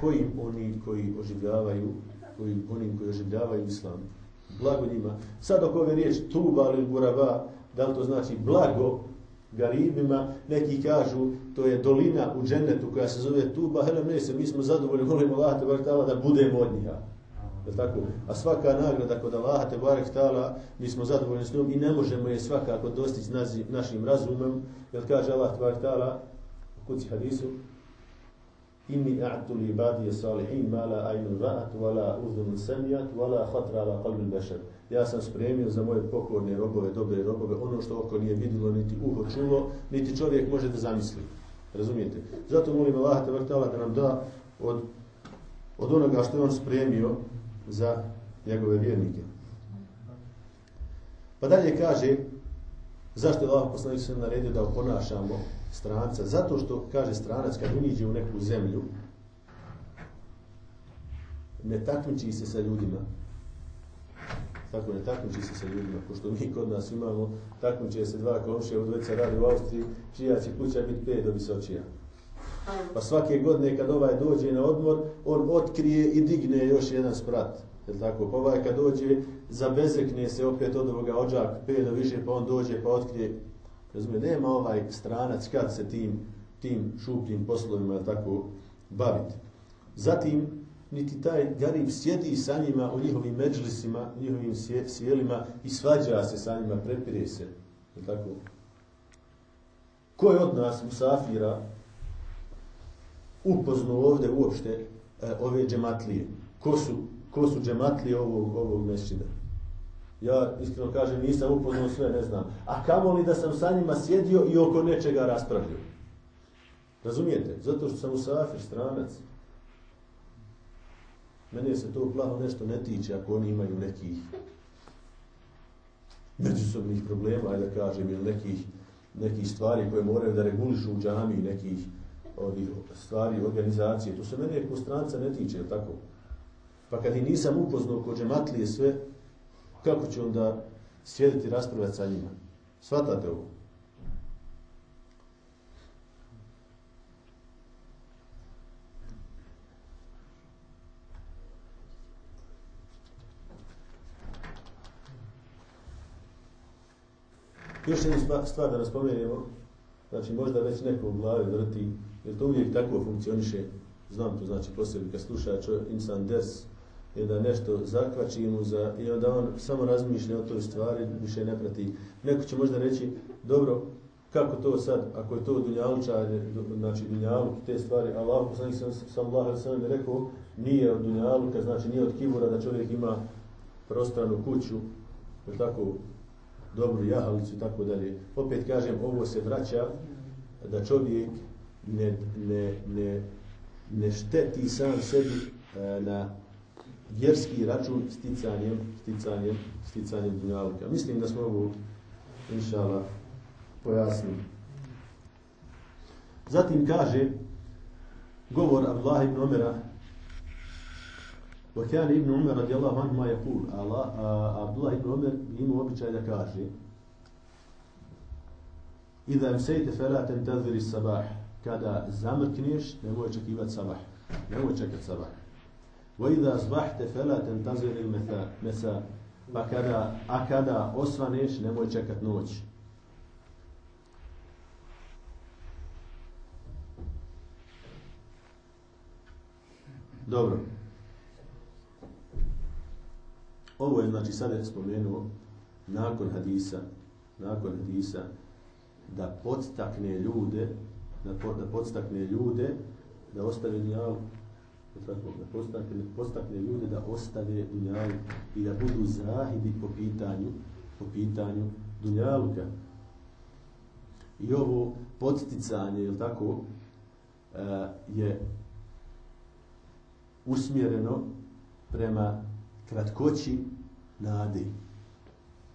Koji oni koji oživljavaju, koji oni koji oživljavaju islam. Blago njima. Sad dok ove riječ tuba lil guraba, da li to znači blago garibima, neki kažu to je dolina u džennetu koja se zove Tuba, helem ne se, mi smo zadovoljni, volimo Allah te tala da budemo od njiha. Je tako? A svaka nagrada kod Allah te tala, mi smo zadovoljni s njom i ne možemo je svakako dostići našim razumom, jer kaže Allah te u kuci hadisu, inni a'tu li ibadije salihin ma la aynu ra'at wa la udhun samiyat wa la khatra ala qalbi bashar ja sam spremio za moje pokorne robove dobre robove ono što oko nije vidjelo niti uho čulo niti čovjek može da zamisli. Razumijete? Zato molim Allah te da nam da od od onoga što je on spremio za njegove vjernike. Pa dalje kaže zašto je Allah poslanik se naredio da oponašamo stranca, zato što, kaže stranac, kad uniđe u neku zemlju, ne takmiči se sa ljudima. Tako ne takmiči se sa ljudima, pošto mi kod nas imamo, takmiče se dva komšija, u dveca radi u Austriji, čija će kuća biti pet do visočija. Pa svake godine kad ovaj dođe na odmor, on otkrije i digne još jedan sprat. Je tako? Pa ovaj kad dođe, zabezekne se opet od ovoga ođak, pet do više, pa on dođe pa otkrije Razumije, nema ovaj stranac kad se tim, tim šupljim poslovima tako baviti. Zatim, niti taj garib sjedi sa njima u njihovim međlisima, njihovim sjelima i svađa se sa njima, prepire se. Je tako? Ko je od nas, Musafira, upozno ovdje uopšte e, ove džematlije? Ko su, ko su džematlije ovog, ovog mešćina? Ja iskreno kažem, nisam upoznao sve, ne znam. A kamo li da sam sa njima sjedio i oko nečega raspravljio? Razumijete? Zato što sam u safir, stranac. Mene se to plaho nešto ne tiče ako oni imaju nekih međusobnih problema, ajde da kažem, ili nekih, nekih stvari koje moraju da regulišu u džami, nekih ovih stvari, organizacije. To se mene kao stranca ne tiče, tako? Pa kad i nisam upoznao ko džematlije sve, kako će onda sjediti raspravljati sa njima. Svatate ovo. Još jedna stvar da nas znači možda već neko u glavi vrti, jer to uvijek tako funkcioniše, znam to znači posebi kad sluša insan ders, je da nešto zakvači mu za, i onda on samo razmišlja o toj stvari, više ne prati. Neko će možda reći, dobro, kako to sad, ako je to dunjalučanje, znači dunjaluk te stvari, Allah, poslanik sam, sam Allah sam rekao, nije od dunjaluka, znači nije od kibura da čovjek ima prostranu kuću, ili tako, dobru jahalicu i tako dalje. Opet kažem, ovo se vraća da čovjek ne, ne, ne, ne šteti sam sebi e, na vjerski račun sticanjem, sticanjem, sticanjem dunjaluka. Mislim da smo ovo, inša Allah, pojasnili. Zatim kaže govor Abdullah ibn Umera وكان ابن عمر رضي الله عنهما يقول عبد الله ibn Umar ima običaj da kaže إذا أمسيت فلا تنتظر الصباح kada zamrkneš nemoj očekivati sabah nemoj čekati sabah وإذا أصبحت فلا تنتظر المساء pa kada, a kada osvaneš nemoj čekati noć Dobro. Ovo je, znači, sada spomenuo nakon hadisa, nakon hadisa, da podstakne ljude, da, po, da podstakne ljude da ostave dunjalu, tako, da podstakne, podstakne ljude da ostave dunjalu i da budu zahidi po pitanju, po pitanju dunjaluka. I ovo podsticanje, je tako, uh, je usmjereno prema kratkoći nade.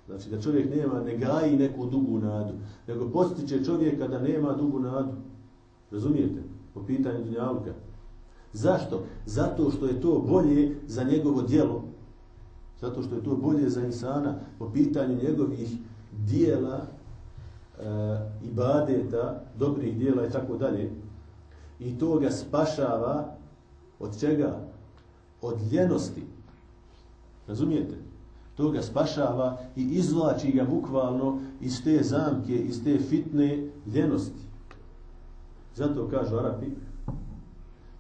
Znači da čovjek nema, ne gaji neku dugu nadu, nego postiče čovjeka da nema dugu nadu. Razumijete? Po pitanju dunjaluka. Zašto? Zato što je to bolje za njegovo djelo. Zato što je to bolje za insana po pitanju njegovih dijela e, ibadeta, dobrih dijela i tako dalje. I to ga spašava Od čega? Od ljenosti. Razumijete? To ga spašava i izvlači ga bukvalno iz te zamke, iz te fitne ljenosti. Zato kažu Arapi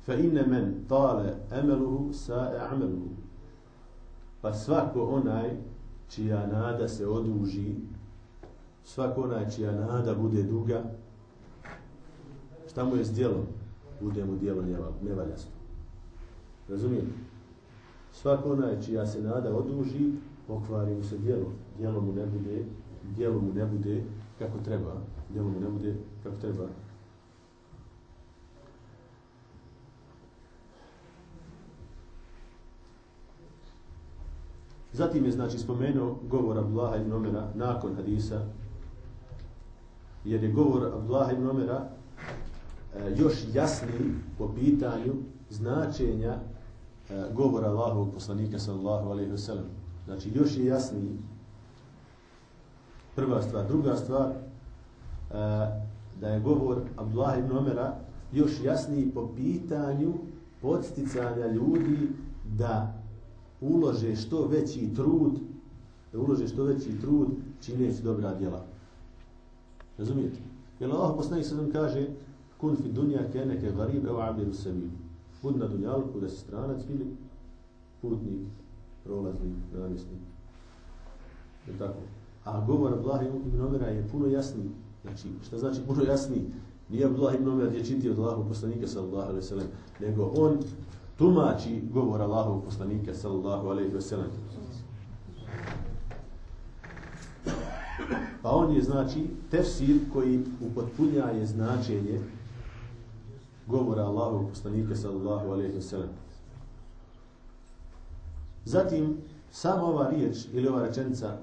men tale emeluhu sa e ameluhu. Pa svako onaj čija nada se oduži, svako onaj čija nada bude duga, šta mu je s djelom? Bude mu djelo nevaljasto. Razumijete? Svako onaj čija se nada oduži, pokvari mu se djelo. Djelo mu ne bude, djelo mu ne bude kako treba. Djelo mu ne bude kako treba. Zatim je znači spomenuo govor Abdullaha ibn Omera nakon hadisa, jer je govor Abdullaha ibn Omera e, još jasniji po pitanju značenja e, govora Allahovog poslanika sallallahu alejhi ve sellem. Znači još je jasniji prva stvar, druga stvar e, da je govor Abdullah ibn Omera još jasniji po pitanju podsticanja ljudi da ulože što veći trud da ulože što veći trud čineći dobra djela. Razumijete? Jer Allah poslanik sallam kaže kun fi dunja keneke garib evo abiru sebi. Bud na dunjalku da si stranac ili putnik, prolaznik, namjesnik. Je tako? A govor Abdullah ibn Omera je puno jasniji. Znači, šta znači puno jasniji? Nije Abdullah ibn Omer dječitio od Allahog poslanika sallallahu alaihi sallam, nego on tumači govor Allahog poslanika sallallahu alaihi sallam. Pa on je znači tefsir koji upotpunjaje značenje govora Allahovog poslanika sallallahu alejhi ve sellem. Zatim sama ova riječ ili ova rečenica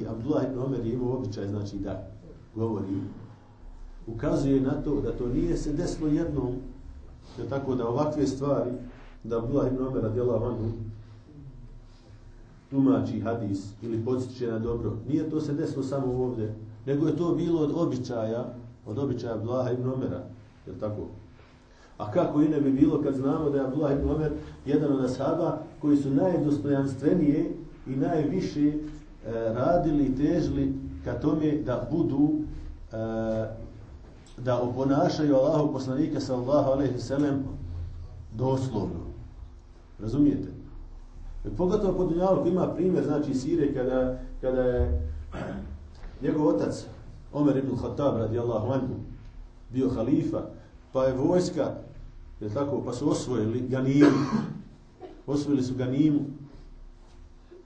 i Abdullah ibn Omer je imao običaj znači da govori ukazuje na to da to nije se desilo jednom da tako da ovakve stvari da Abdullah ibn Omer radijallahu anhu tumači hadis ili podsjeća na dobro. Nije to se desilo samo ovdje, nego je to bilo od običaja, od običaja Abdullah ibn Omera, je tako? A kako i ne bi bilo kad znamo da je Abdullah ibn Omer jedan od ashaba koji su najdostojanstvenije i najviše e, radili i težili ka tome da budu e, da oponašaju Allahu poslanika sallallahu alejhi ve sellem doslovno. Razumijete? Pogotovo pod Dunjalku ima primjer, znači Sire, kada, kada je njegov otac, Omer ibn Khattab radijallahu anhu, bio halifa, pa je vojska, je tako, pa su osvojili Ganimu, osvojili su Ganimu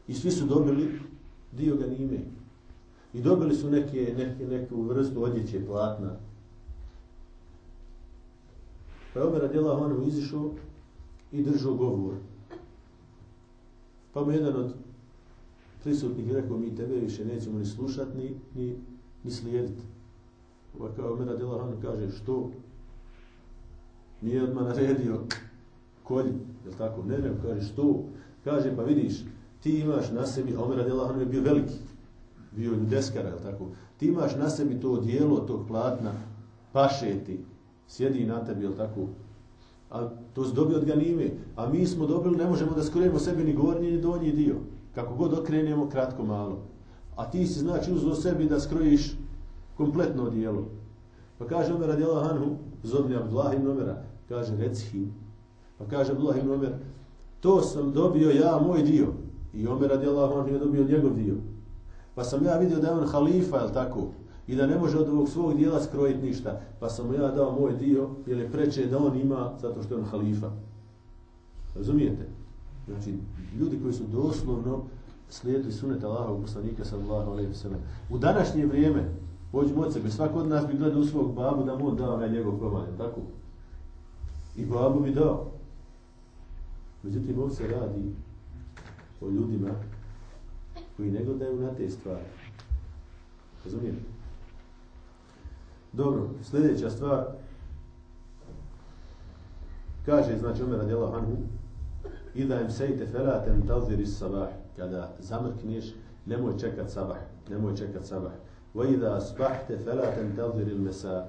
i svi su dobili dio Ganime. I dobili su neke, neke, neku vrstu odjeće platna. Pa je Omer radijallahu anhu izišao i držao govor. Pa mu jedan od prisutnih rekao, mi tebe više nećemo ni slušati, ni, ni, ni slijediti. Ovakav Omer radijallahu anhu kaže, što? Nije odmah naredio kolji, je tako? Ne, ne, kaže, što? Kaže, pa vidiš, ti imaš na sebi, a Omer anhu je bio veliki, bio je deskara, je tako? Ti imaš na sebi to dijelo tog platna, paše ti, sjedi na tebi, je tako? A to se dobio od ganime. A mi smo dobili, ne možemo da skrenemo sebi ni gornji ni donji dio. Kako god okrenemo, kratko malo. A ti si znači uzeo sebi da skrojiš kompletno dijelo. Pa kaže Omer radijallahu anhu, zovni Abdullah ibn Omera, kaže reci. Pa kaže Abdullah ibn Omer, to sam dobio ja, moj dio. I Omer radijallahu anhu je dobio njegov dio. Pa sam ja vidio da je on halifa, je tako? I da ne može od ovog svog dijela skrojiti ništa. Pa sam mu ja dao moj dio, jer je preče da on ima, zato što je on halifa. Razumijete? Znači, ljudi koji su doslovno slijedili sunet Allahovog poslanika sallallahu alejhi ve sellem. U današnje vrijeme, pođimo od sebe, svako od nas bi gledao u svog babu da mu on dao na njegov komad, tako? I babu bi dao. Međutim, ovdje se radi o ljudima koji ne gledaju na te stvari. Razumijete? Dobro, sljedeća stvar kaže, znači, Omer radijallahu anhu Ida im sejte feratem talzir sabah kada zamrkneš, nemoj čekat sabah, nemoj čekat sabah. Wa ida asbahte feratem talzir il mesa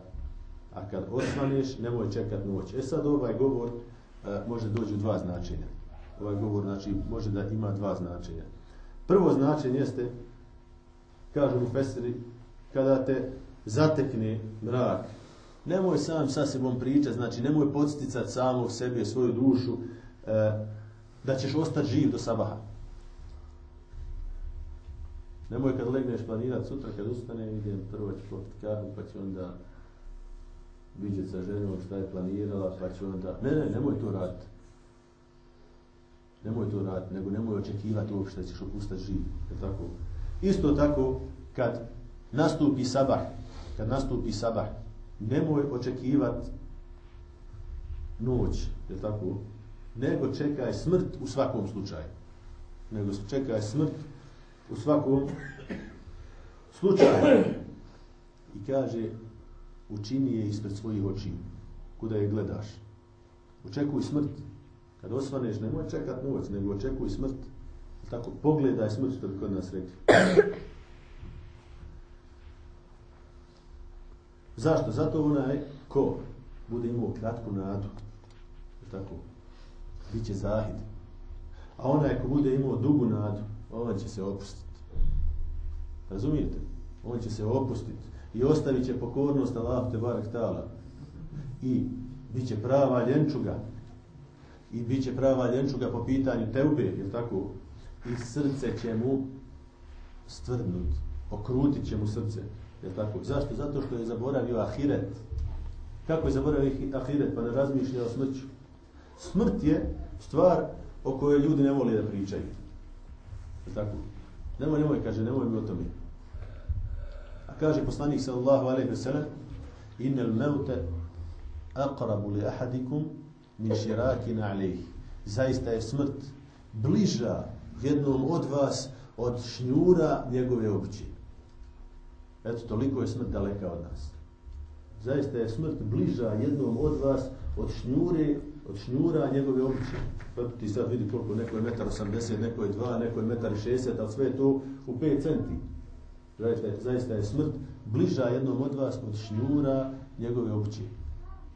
a kad osvaneš, nemoj čekat noć. E sad ovaj govor uh, može doći u dva značenja. Ovaj govor znači može da ima dva značenja. Prvo značenje jeste, kažu mu Fesiri, kada te zatekne mrak, nemoj sam sa sebom pričati, znači nemoj podsticati samog sebe, svoju dušu, e, da ćeš ostati živ do sabaha. Nemoj kad legneš planirat sutra, kad ustane, idem prvo ću popiti pa ću onda vidjeti sa ženom šta je planirala, pa ću onda... Ne, ne, nemoj to raditi. Nemoj to raditi, nego nemoj očekivati uopšte da ćeš opustati živ. Je tako? Isto tako, kad nastupi sabah, kad nastupi sabah, nemoj očekivati noć, je tako? Nego čekaj smrt u svakom slučaju. Nego čekaj smrt u svakom slučaju. I kaže, učini je ispred svojih očiju, kuda je gledaš. Očekuj smrt. Kad osvaneš, nemoj čekat noć, nego očekuj smrt. Tako, pogledaj smrt, što bi kod nas rekli. Zašto? Zato onaj ko bude imao kratku nadu, tako, bit će zahid. A onaj ko bude imao dugu nadu, on će se opustiti. Razumijete? On će se opustiti i ostavit će pokornost Allah te barek tala. I bit će prava ljenčuga. I bit će prava ljenčuga po pitanju teube, je tako? I srce će mu stvrdnut, okrutit će mu srce. Je tako? Zašto? Zato što je zaboravio ahiret. Kako je zaboravio ahiret? Pa ne razmišlja o smrću. Smrt je stvar o kojoj ljudi ne voli da pričaju. Je tako? Nemoj, nemoj, kaže, nemoj mi o tome. A kaže poslanik sallallahu alejhi ve sellem: "Innal mauta aqrabu li ahadikum min shirakin alayhi." Zaista je smrt bliža jednom od vas od šnjura njegove obuće. Eto, toliko je smrt daleka od nas. Zaista je smrt bliža jednom od vas od šnjure, od šnjura njegove obuće. Pa ti sad vidi koliko, neko je metar 80, neko je 2, neko je metar 60, ali sve je to u 5 centi. Zaista, zaista je smrt bliža jednom od vas od šnjura njegove obuće.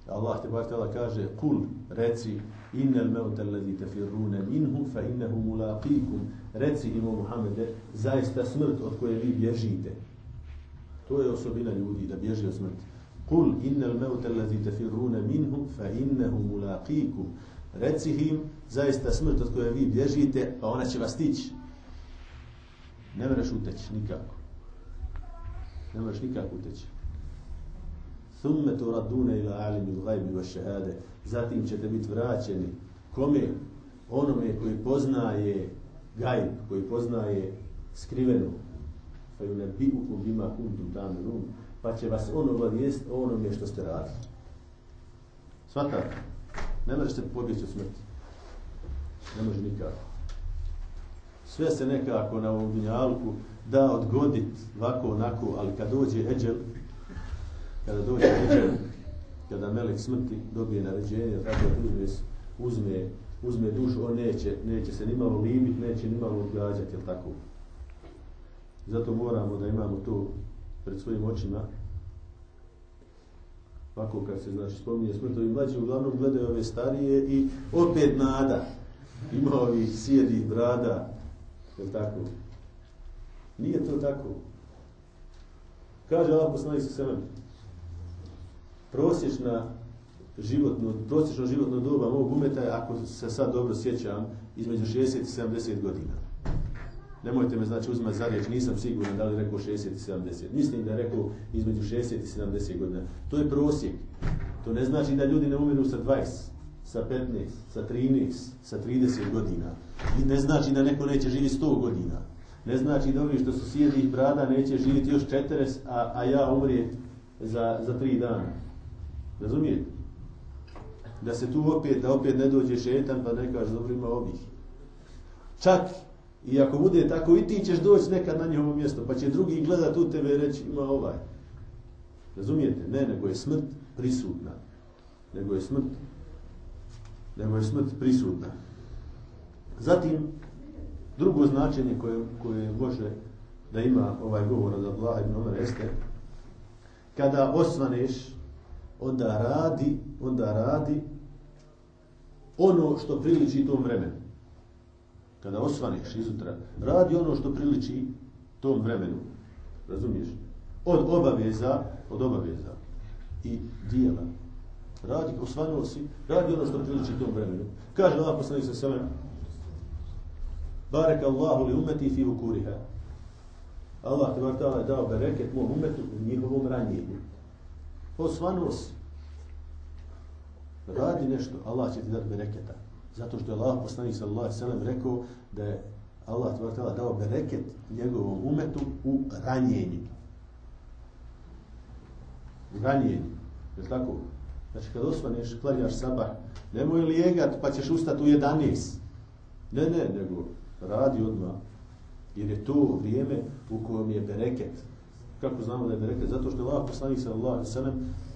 Allah te bar tela kaže, kul, reci, innel meuta lezi tefirrune minhu, fa innehu mulaqikum. Reci, imao Muhammede, zaista smrt od koje vi bježite. To je osobina ljudi, da bježi od smrti. Kul innal mevte allazi tefirrune minhu fa innehu mulaqikum. Reci im, zaista smrt od koje vi bježite, pa ona će vas stići. Ne mreš uteći nikako. Ne mreš nikako uteći. Thumme tu radune ila alimi gajbi wa šehade. Zatim ćete biti vraćeni. Kome? Onome koji poznaje gajb, koji poznaje skrivenu. Ne bi ukum bima kuntum tamirun. Pa će vas on obavijest o onome što ste radili. Svatate? Ne možeš se pobjeći od smrti. Ne može nikako. Sve se nekako na ovom dunjalku da odgodit ovako onako, ali kad dođe eđel, kada dođe eđel, kada melek smrti dobije naređenje, tako uzme, uzme, uzme dušu, on neće, neće se nimalo libit, neće nimalo odgađati, jel tako? Zato moramo da imamo to pred svojim očima, Ovako kad se znači spominje smrtovi mlađi, uglavnom gledaju ove starije i opet nada. Ima ovi sjedi brada, je tako? Nije to tako. Kaže Allah poslanik sa semen, prosječna životno, prosječno životno doba mog umeta je, ako se sad dobro sjećam, između 60 i 70 godina. Nemojte me znači uzmati za riječ, nisam siguran da li rekao 60 i 70. Mislim da je rekao između 60 i 70 godina. To je prosjek. To ne znači da ljudi ne umiru sa 20, sa 15, sa 13, sa 30 godina. I ne znači da neko neće živjeti 100 godina. Ne znači da ovi što su sjedih brada neće živjeti još 40, a, a ja umrijem za, za 3 dana. Razumijete? Da se tu opet, da opet ne dođe šetan pa ne kaže dobro ima ovih. Čak I ako bude tako i ti ćeš doći nekad na njegovo mjesto, pa će drugi gledat u tebe i reći ima ovaj. Razumijete? Ne, nego je smrt prisutna. Nego je smrt nego je smrt prisutna. Zatim, drugo značenje koje, koje može da ima ovaj govor od Allaha ibn Omer jeste kada osvaneš onda radi onda radi ono što priliči tom vremenu kada osvaneš izutra, radi ono što priliči tom vremenu. Razumiješ? Od obaveza, od obaveza i dijela. Radi, osvanuo si, radi ono što priliči tom vremenu. Kaže Allah poslanik sa sveme, Barek Allahu li umeti fi ukuriha. Allah te vrtala je dao bereket mom umetu u njihovom ranjenju. Osvanuo si. Radi nešto, Allah će ti dati bereketa. Zato što je Allah poslanik sallallahu alejhi ve sellem rekao da je Allah tvrtala dao bereket njegovom umetu u ranjenju. U ranjenju. Je tako? Znači kad osvaneš, klanjaš sabah, nemoj lijegat pa ćeš ustati u 11. Ne, ne, nego radi odmah. Jer je to vrijeme u kojem je bereket. Kako znamo da je bereket? Zato što je Allah poslanik sallallahu alejhi ve sellem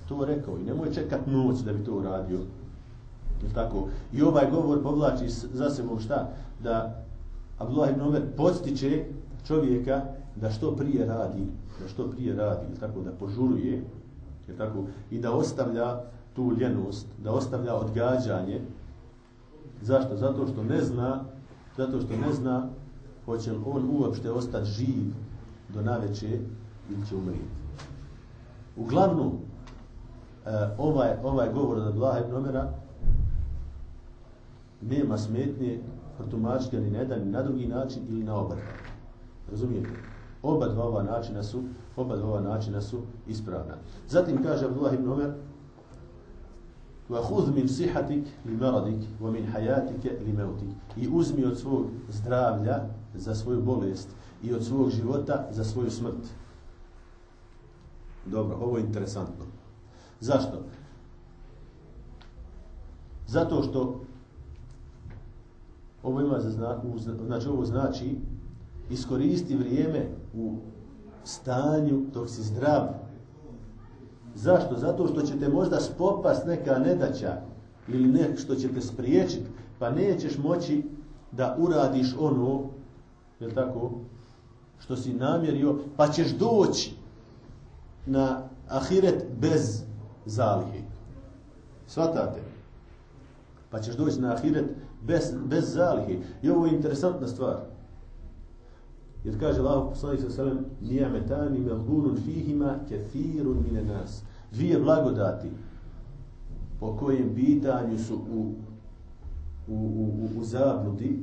to rekao. I nemoj čekat noć da bi to uradio. Tako? I ovaj govor povlači za sebom šta? Da Abdullah ibn Omer postiče čovjeka da što prije radi, da što prije radi, tako da požuruje, je tako, i da ostavlja tu ljenost, da ostavlja odgađanje. Zašto? Zato što ne zna, zato što ne zna hoće li on uopšte ostati živ do naveče ili će umriti. Uglavnom, eh, ovaj, ovaj govor od Abdullah ibn Omera nema smetnje protumačiti ni na jedan ni na drugi način ili na oba. Razumijete? Oba dva ova načina su, oba dva ova načina su ispravna. Zatim kaže Abdullah ibn Omer li maradik wa min hayatik li mautik. I uzmi od svog zdravlja za svoju bolest i od svog života za svoju smrt. Dobro, ovo je interesantno. Zašto? Zato što Ovo ima za zna, u, znači ovo znači iskoristi vrijeme u stanju dok si zdrav. Zašto? Zato što će te možda spopast neka nedaća ili ne što će te spriječiti, pa nećeš moći da uradiš ono, je tako, što si namjerio, pa ćeš doći na ahiret bez zalihe. Svatate? Pa ćeš doći na ahiret bez, bez zalihe. I ovo je interesantna stvar. Jer kaže Allah poslanik sa sallam nijametani melgunun fihima kethirun mine nas. dvije blagodati po kojem pitanju su u, u, u, u zabludi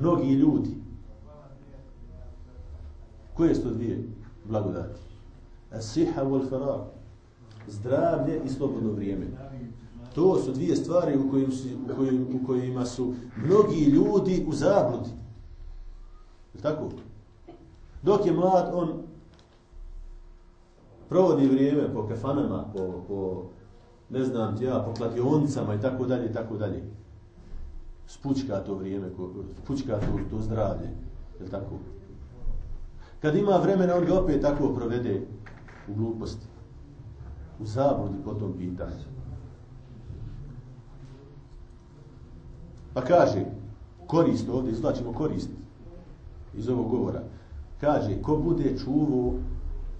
mnogi ljudi. Koje su to dvije blagodati? As-siha wal farag. Zdravlje i slobodno vrijeme. To su dvije stvari u, kojim u, kojim, u kojima su mnogi ljudi u zabludi. Je tako? Dok je mlad, on provodi vrijeme po kafanama, po, po ne znam ti ja, po kladionicama i tako dalje i tako dalje. Spučka to vrijeme, spučka to, to zdravlje. Je tako? Kad ima vremena, on ga opet tako provede u gluposti. U zabludi po tom pitanju. Pa kaže, korist ovdje, izvlačimo korist iz ovog govora. Kaže, ko bude čuvo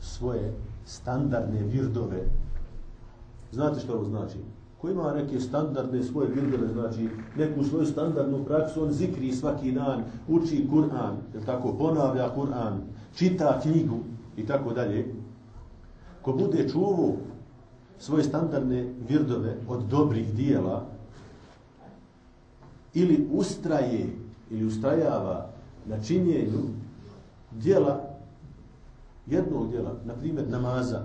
svoje standardne virdove, znate što ovo znači? Ko ima neke standardne svoje virdove, znači neku svoju standardnu praksu, on zikri svaki dan, uči Kur'an, je tako, ponavlja Kur'an, čita knjigu i tako dalje. Ko bude čuvo svoje standardne virdove od dobrih dijela, ili ustraje ili ustrajava na činjenju dijela jednog dijela, na primjer namaza,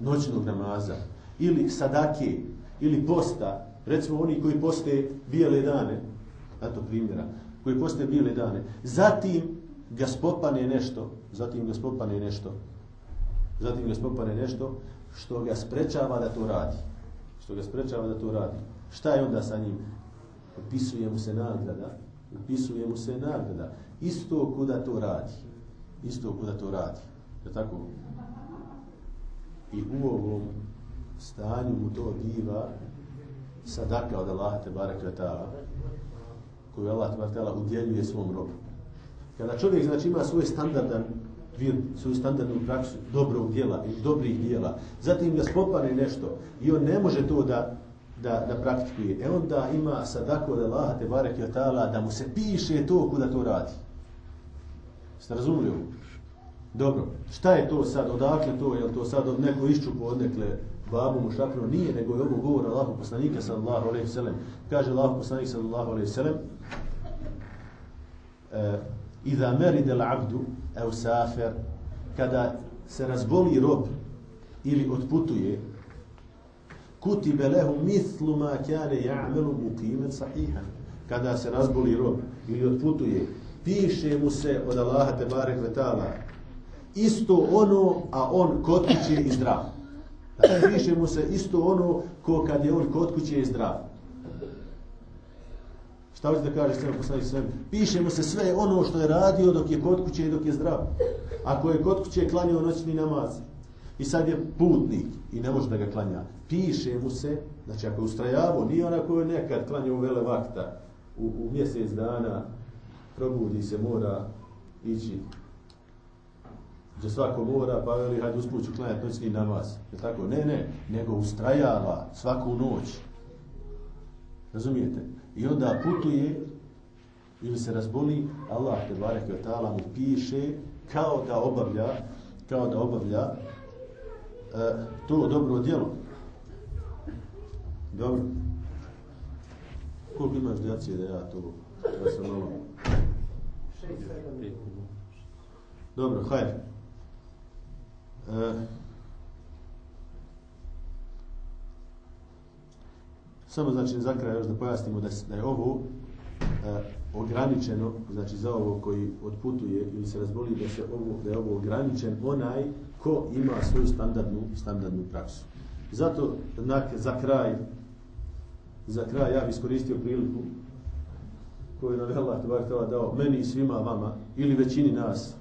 noćnog namaza, ili sadake, ili posta, recimo oni koji poste bijele dane, to primjera, koji poste bijele dane, zatim ga spopane nešto, zatim ga spopane nešto, zatim ga spopane nešto što ga sprečava da to radi. Što ga sprečava da to radi. Šta je onda sa njim? Upisuje mu se nagrada, upisuje mu se nagrada. Isto kuda to radi. Isto kuda to radi. Je tako? I u ovom stanju mu to biva sadaka od Allaha te barek koju Allah te udjeljuje svom robu. Kada čovjek znači ima svoj standardan vir, svoju standardnu praksu dobrog djela i dobrih djela, zatim ga spopane nešto i on ne može to da da, da praktikuje. E onda ima sadako od Allaha te barek da mu se piše to kuda to radi. Ste razumili ovo? Dobro, šta je to sad, odakle to, je to sad neko iščupo od nekle babu mu šapno, nije, nego je ovo govor Allahu poslanika sallallahu alaihi sallam. Kaže Allahu poslanik sallallahu alaihi sallam, e, Iza merid el abdu, ev safer, kada se razboli rob ili odputuje, kutibe lehu mithlu ma kane ja'melu muqimen sahihan. Kada se razboli rob ili odputuje, piše mu se od Allaha te barek vetala isto ono, a on kod kuće i zdrav. Dakle, piše mu se isto ono ko kad je on kod kuće i zdrav. Šta hoće da kaže sve poslanik sve? Piše mu se sve ono što je radio dok je kod kuće i dok je zdrav. Ako je kod kuće klanio noćni namaz, i sad je putnik i ne može da ga klanja. Piše mu se, znači ako je ustrajavo, nije ona koja je nekad klanja u vele vakta, u, u mjesec dana, probudi se, mora ići gdje svako mora, pa veli, hajde uspuću klanjati noćni namaz. Je tako? Ne, ne, nego ustrajava svaku noć. Razumijete? I onda putuje ili se razboli, Allah te barek mu piše kao da obavlja kao da obavlja to dobro djelo. Dobro. Koliko imaš djacije da ja to da sam malo... Dobro, hajde. E, samo znači za kraj još da pojasnimo da, da je ovo e, ograničeno, znači za ovo koji odputuje ili se razboli da se ovo da je ovo ograničen onaj ko ima svoju standardnu, standardnu praksu. Zato za kraj za kraj ja bih iskoristio priliku koju nam je Allah dao meni i svima vama ili većini nas.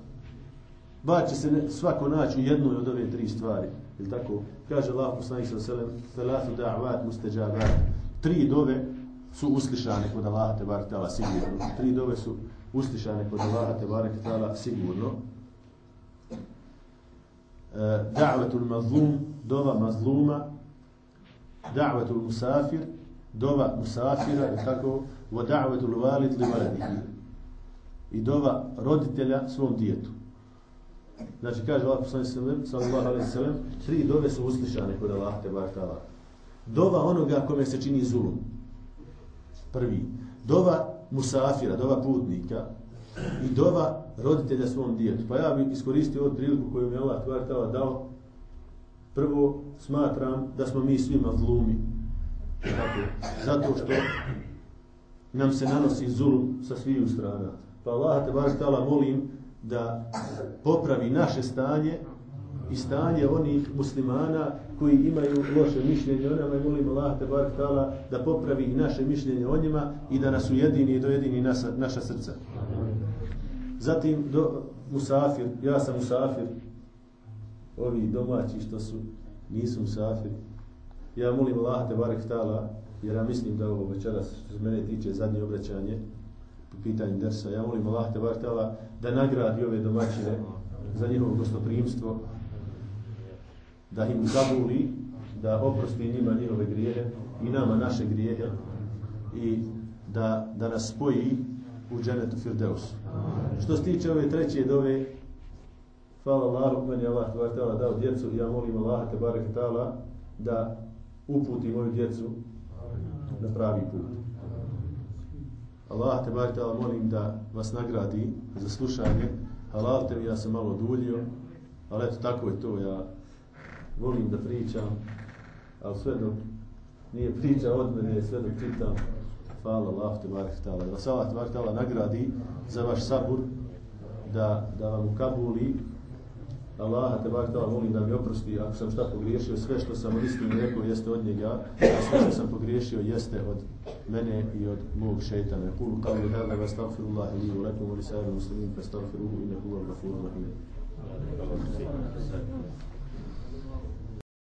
Bar će se ne, svako naći u jednoj od ove tri stvari. Ili tako? Kaže Allah poslanik sa selem felatu da'vat. Tri dove su uslišane kod Allaha tala sigurno. Tri dove su uslišane kod Allaha tala sigurno da'vatul mazlum, dova mazluma, da'vatul musafir, dova musafira, i tako, wa da'vatul valid li valadihi. I dova roditelja svom djetu. Znači, kaže Allah poslani sallallahu alaihi sallam, tri dove su uslišane kod Allah te bar tala. Dova onoga kome se čini zulum. Prvi. Dova musafira, dova putnika. I dova roditelja svom djetu. Pa ja bih iskoristio ovu priliku koju mi Allah tvar tala dao. Prvo, smatram da smo mi svima zlumi. Tako, zato što nam se nanosi zulum sa sviju strana. Pa Allah te bar tala molim da popravi naše stanje i stanje onih muslimana koji imaju loše mišljenje o nama i molim Allah te bar tala da popravi naše mišljenje o njima i da nas ujedini i dojedini naša, naša srca. Zatim do, musafir, ja sam musafir, ovi domaći što su, nisu musafir. Ja molim Allah te bar tala, jer ja mislim da ovo večeras što se mene tiče zadnje obraćanje, po pitanju dersa. Ja molim Allah te bar tala da nagradi ove domaćine za njihovo gostoprimstvo, da im zabuli, da oprosti njima njihove grijehe i nama naše grijehe i da, da nas spoji u dženetu Firdeus. Što se tiče ove treće dove, hvala Allahu, meni Allah tala dao djecu i ja molim Allah te bar tala da uputi moju djecu na pravi put. Allah te bar tala molim da vas nagradi za slušanje. Halal te ja sam malo duljio, ali eto, tako je to, ja volim da pričam, ali sve dok nije priča od mene, sve dok čitam, hvala Allah te bar tala. Da vas Allah te bar tala nagradi za vaš sabur, da, da vam ukabuli Allaha te bar tala molim da mi oprosti ako sam šta pogriješio, sve što sam istinu rekao jeste od njega, a sve što sam pogriješio jeste od mene i od mog šeitana. Kulu qavli hada wa astaghfirullah li wa lakum wa li sa'irin muslimin fastaghfiruhu innahu huwal ghafurur rahim.